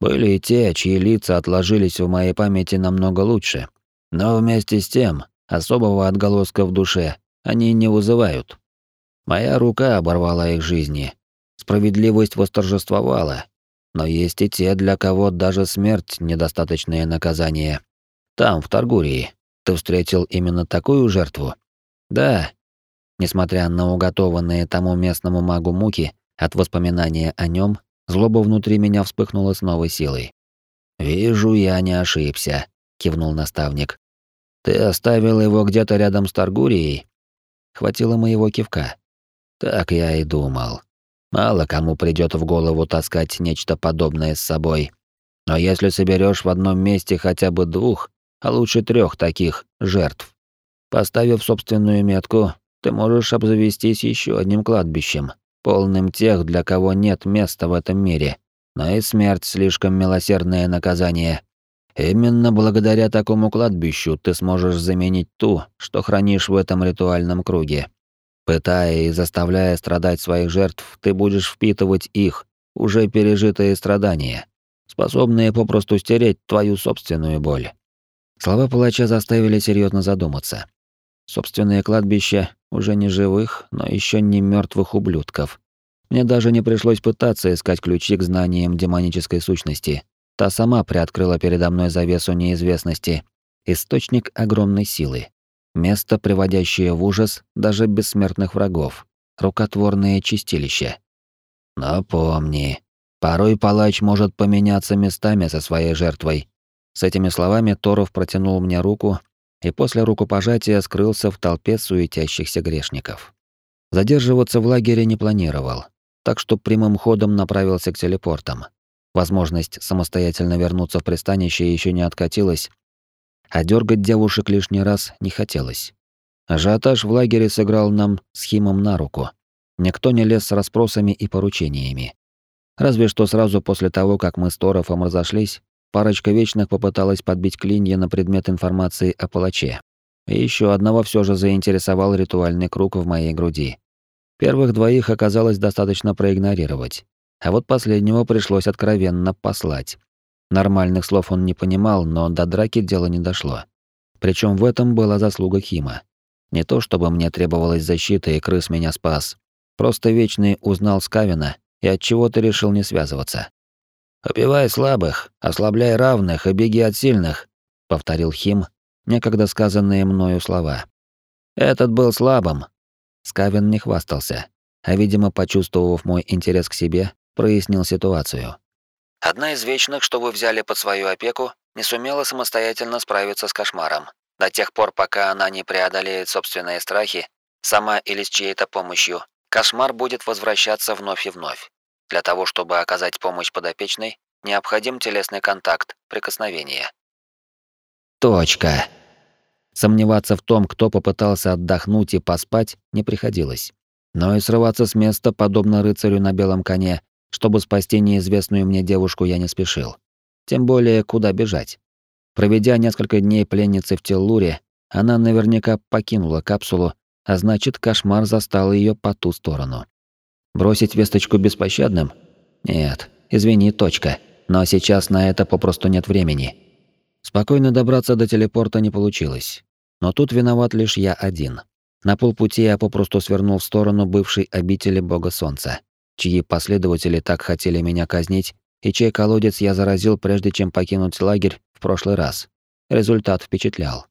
Были и те, чьи лица отложились в моей памяти намного лучше, но вместе с тем особого отголоска в душе они не вызывают. Моя рука оборвала их жизни. Справедливость восторжествовала, но есть и те, для кого даже смерть — недостаточное наказание. Там, в Таргурии, ты встретил именно такую жертву? Да. Несмотря на уготованные тому местному магу муки, от воспоминания о нем, злоба внутри меня вспыхнула с новой силой. «Вижу, я не ошибся», — кивнул наставник. «Ты оставил его где-то рядом с Таргурией?» Хватило моего кивка. Так я и думал. Мало кому придёт в голову таскать нечто подобное с собой. Но если соберёшь в одном месте хотя бы двух, а лучше трех таких жертв. Поставив собственную метку, ты можешь обзавестись еще одним кладбищем, полным тех, для кого нет места в этом мире. Но и смерть слишком милосердное наказание. Именно благодаря такому кладбищу ты сможешь заменить ту, что хранишь в этом ритуальном круге. Пытая и заставляя страдать своих жертв, ты будешь впитывать их, уже пережитые страдания, способные попросту стереть твою собственную боль. Слова палача заставили серьезно задуматься. Собственное кладбище уже не живых, но еще не мертвых ублюдков. Мне даже не пришлось пытаться искать ключи к знаниям демонической сущности. Та сама приоткрыла передо мной завесу неизвестности. Источник огромной силы. Место, приводящее в ужас даже бессмертных врагов. Рукотворное чистилище. Но помни, порой палач может поменяться местами со своей жертвой. С этими словами Торов протянул мне руку и после рукопожатия скрылся в толпе суетящихся грешников. Задерживаться в лагере не планировал, так что прямым ходом направился к телепортам. Возможность самостоятельно вернуться в пристанище еще не откатилась, а дергать девушек лишний раз не хотелось. Ажиотаж в лагере сыграл нам с Химом на руку. Никто не лез с расспросами и поручениями. Разве что сразу после того, как мы с Торофом разошлись, парочка вечных попыталась подбить клинья на предмет информации о палаче. И еще одного все же заинтересовал ритуальный круг в моей груди. Первых двоих оказалось достаточно проигнорировать, а вот последнего пришлось откровенно послать. Нормальных слов он не понимал, но до драки дело не дошло. Причем в этом была заслуга Хима. Не то чтобы мне требовалась защита и крыс меня спас. Просто Вечный узнал Скавина и от чего то решил не связываться. «Убивай слабых, ослабляй равных и беги от сильных», — повторил Хим, некогда сказанные мною слова. «Этот был слабым». Скавин не хвастался, а, видимо, почувствовав мой интерес к себе, прояснил ситуацию. Одна из вечных, что вы взяли под свою опеку, не сумела самостоятельно справиться с кошмаром. До тех пор, пока она не преодолеет собственные страхи, сама или с чьей-то помощью, кошмар будет возвращаться вновь и вновь. Для того, чтобы оказать помощь подопечной, необходим телесный контакт, прикосновение. Точка. Сомневаться в том, кто попытался отдохнуть и поспать, не приходилось. Но и срываться с места, подобно рыцарю на белом коне, чтобы спасти неизвестную мне девушку, я не спешил. Тем более, куда бежать. Проведя несколько дней пленницей в Теллуре, она наверняка покинула капсулу, а значит, кошмар застал ее по ту сторону. Бросить весточку беспощадным? Нет, извини, точка. Но сейчас на это попросту нет времени. Спокойно добраться до телепорта не получилось. Но тут виноват лишь я один. На полпути я попросту свернул в сторону бывшей обители бога солнца чьи последователи так хотели меня казнить, и чей колодец я заразил прежде, чем покинуть лагерь в прошлый раз. Результат впечатлял.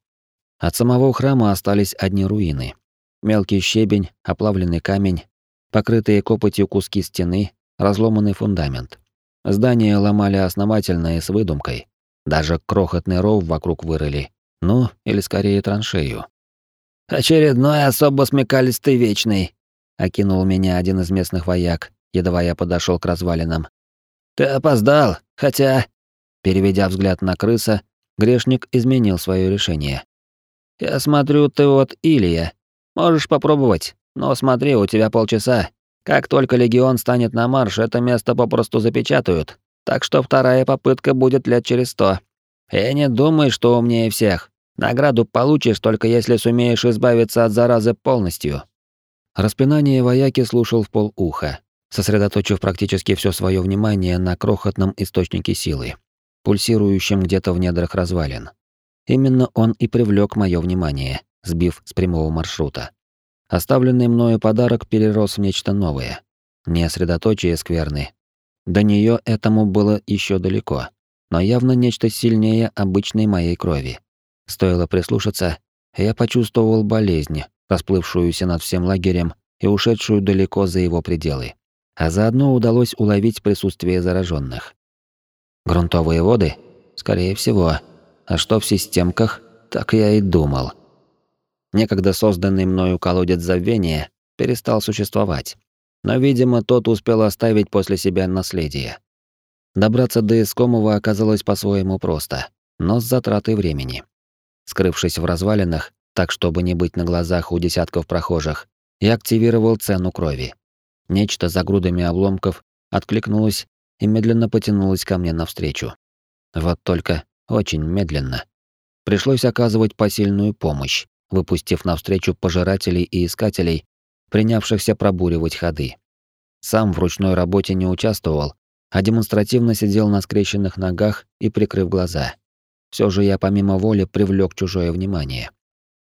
От самого храма остались одни руины. Мелкий щебень, оплавленный камень, покрытые копотью куски стены, разломанный фундамент. Здание ломали основательно и с выдумкой. Даже крохотный ров вокруг вырыли. Ну, или скорее траншею. «Очередной особо смекалистый вечный», — окинул меня один из местных вояк, едва я подошел к развалинам. «Ты опоздал, хотя...» Переведя взгляд на крыса, грешник изменил свое решение. «Я смотрю, ты вот Илья. Можешь попробовать, но смотри, у тебя полчаса. Как только легион станет на марш, это место попросту запечатают. Так что вторая попытка будет лет через сто. И не думай, что умнее всех. Награду получишь только если сумеешь избавиться от заразы полностью». Распинание вояки слушал в полуха, сосредоточив практически все свое внимание на крохотном источнике силы, пульсирующем где-то в недрах развалин. Именно он и привлек мое внимание, сбив с прямого маршрута. Оставленный мною подарок перерос в нечто новое. Не средоточие скверны. До нее этому было еще далеко, но явно нечто сильнее обычной моей крови. Стоило прислушаться, я почувствовал болезнь, расплывшуюся над всем лагерем и ушедшую далеко за его пределы а заодно удалось уловить присутствие зараженных. Грунтовые воды? Скорее всего. А что в системках? Так я и думал. Некогда созданный мною колодец забвения перестал существовать. Но, видимо, тот успел оставить после себя наследие. Добраться до искомого оказалось по-своему просто, но с затратой времени. скрывшись в развалинах, так чтобы не быть на глазах у десятков прохожих, я активировал цену крови. Нечто за грудами обломков откликнулось и медленно потянулось ко мне навстречу. Вот только очень медленно. Пришлось оказывать посильную помощь, выпустив навстречу пожирателей и искателей, принявшихся пробуривать ходы. Сам в ручной работе не участвовал, а демонстративно сидел на скрещенных ногах и прикрыв глаза. Все же я помимо воли привлек чужое внимание.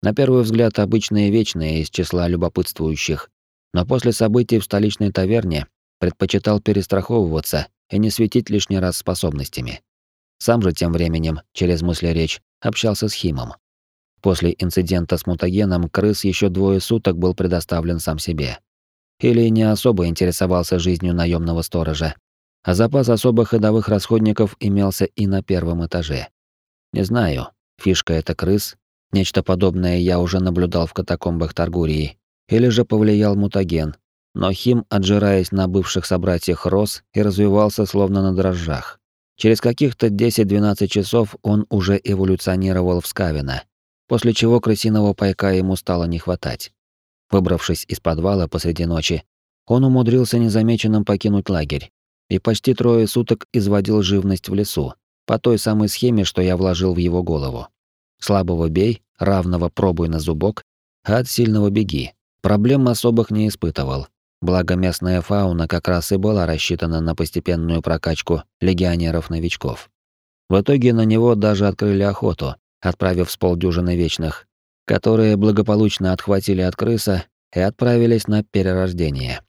На первый взгляд обычные вечные из числа любопытствующих, но после событий в столичной таверне предпочитал перестраховываться и не светить лишний раз способностями. Сам же тем временем, через мысли речь, общался с Химом. После инцидента с мутагеном крыс еще двое суток был предоставлен сам себе. Или не особо интересовался жизнью наемного сторожа, а запас особо ходовых расходников имелся и на первом этаже. Не знаю, фишка это крыс, нечто подобное я уже наблюдал в катакомбах Таргурии, или же повлиял мутаген, но Хим, отжираясь на бывших собратьях, рос и развивался словно на дрожжах. Через каких-то 10-12 часов он уже эволюционировал в Скавина, после чего крысиного пайка ему стало не хватать. Выбравшись из подвала посреди ночи, он умудрился незамеченным покинуть лагерь и почти трое суток изводил живность в лесу, по той самой схеме, что я вложил в его голову. Слабого бей, равного пробуй на зубок, а от сильного беги. Проблем особых не испытывал. Благо местная фауна как раз и была рассчитана на постепенную прокачку легионеров-новичков. В итоге на него даже открыли охоту, отправив с полдюжины вечных, которые благополучно отхватили от крыса и отправились на перерождение.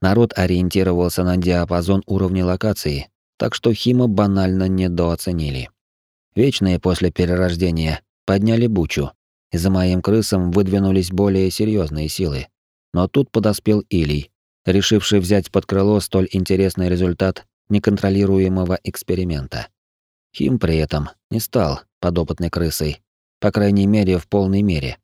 Народ ориентировался на диапазон уровня локации, так что Хима банально недооценили. Вечные после перерождения подняли бучу, и за моим крысом выдвинулись более серьезные силы. Но тут подоспел Илий, решивший взять под крыло столь интересный результат неконтролируемого эксперимента. Хим при этом не стал подопытной крысой, по крайней мере, в полной мере.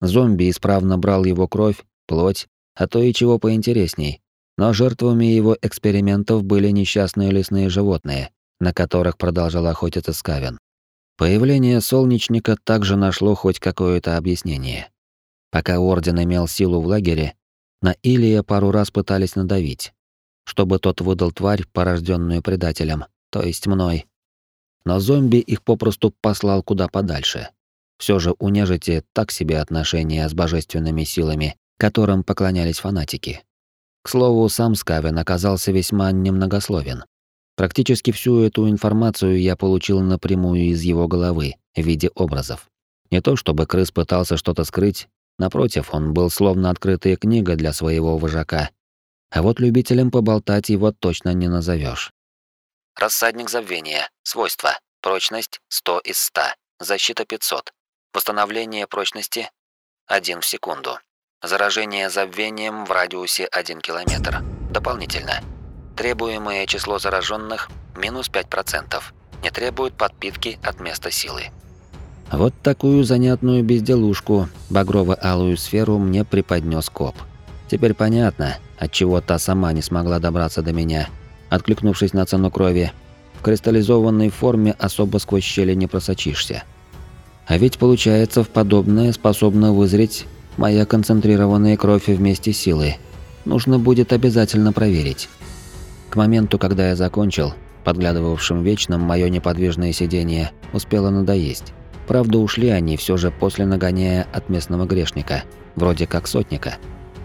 Зомби исправно брал его кровь, плоть, а то и чего поинтересней, но жертвами его экспериментов были несчастные лесные животные, на которых продолжал охотиться Скавен. Появление солнечника также нашло хоть какое-то объяснение. Пока Орден имел силу в лагере, на Илия пару раз пытались надавить, чтобы тот выдал тварь, порожденную предателем, то есть мной. Но зомби их попросту послал куда подальше. Все же у нежити так себе отношения с божественными силами, которым поклонялись фанатики. К слову, сам Скавен оказался весьма немногословен. Практически всю эту информацию я получил напрямую из его головы в виде образов. Не то чтобы крыс пытался что-то скрыть, напротив, он был словно открытая книга для своего вожака. А вот любителем поболтать его точно не назовешь. Рассадник забвения. Свойства. Прочность 100 из 100. Защита 500. Восстановление прочности 1 в секунду. Заражение забвением в радиусе 1 километр. Дополнительно. Требуемое число зараженных минус 5%. Не требует подпитки от места силы. Вот такую занятную безделушку, багрово-алую сферу мне преподнес коп. Теперь понятно, отчего та сама не смогла добраться до меня, откликнувшись на цену крови. В кристаллизованной форме особо сквозь щели не просочишься. А ведь получается, в подобное способно вызреть Моя концентрированная кровь вместе силы. Нужно будет обязательно проверить. К моменту, когда я закончил, подглядывавшим вечным мое неподвижное сидение успело надоесть. Правда, ушли они все же после нагоняя от местного грешника, вроде как сотника.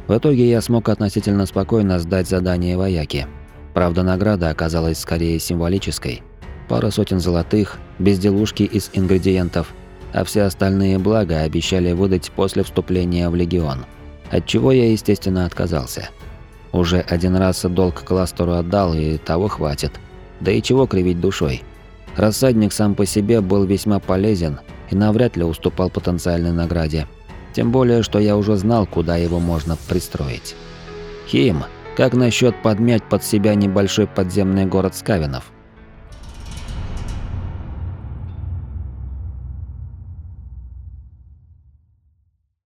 В итоге я смог относительно спокойно сдать задание вояки. Правда, награда оказалась скорее символической. Пара сотен золотых, безделушки из ингредиентов – а все остальные блага обещали выдать после вступления в легион. От чего я, естественно, отказался. Уже один раз долг кластеру отдал, и того хватит. Да и чего кривить душой. Рассадник сам по себе был весьма полезен и навряд ли уступал потенциальной награде. Тем более, что я уже знал, куда его можно пристроить. Хим, как насчет подмять под себя небольшой подземный город Скавинов?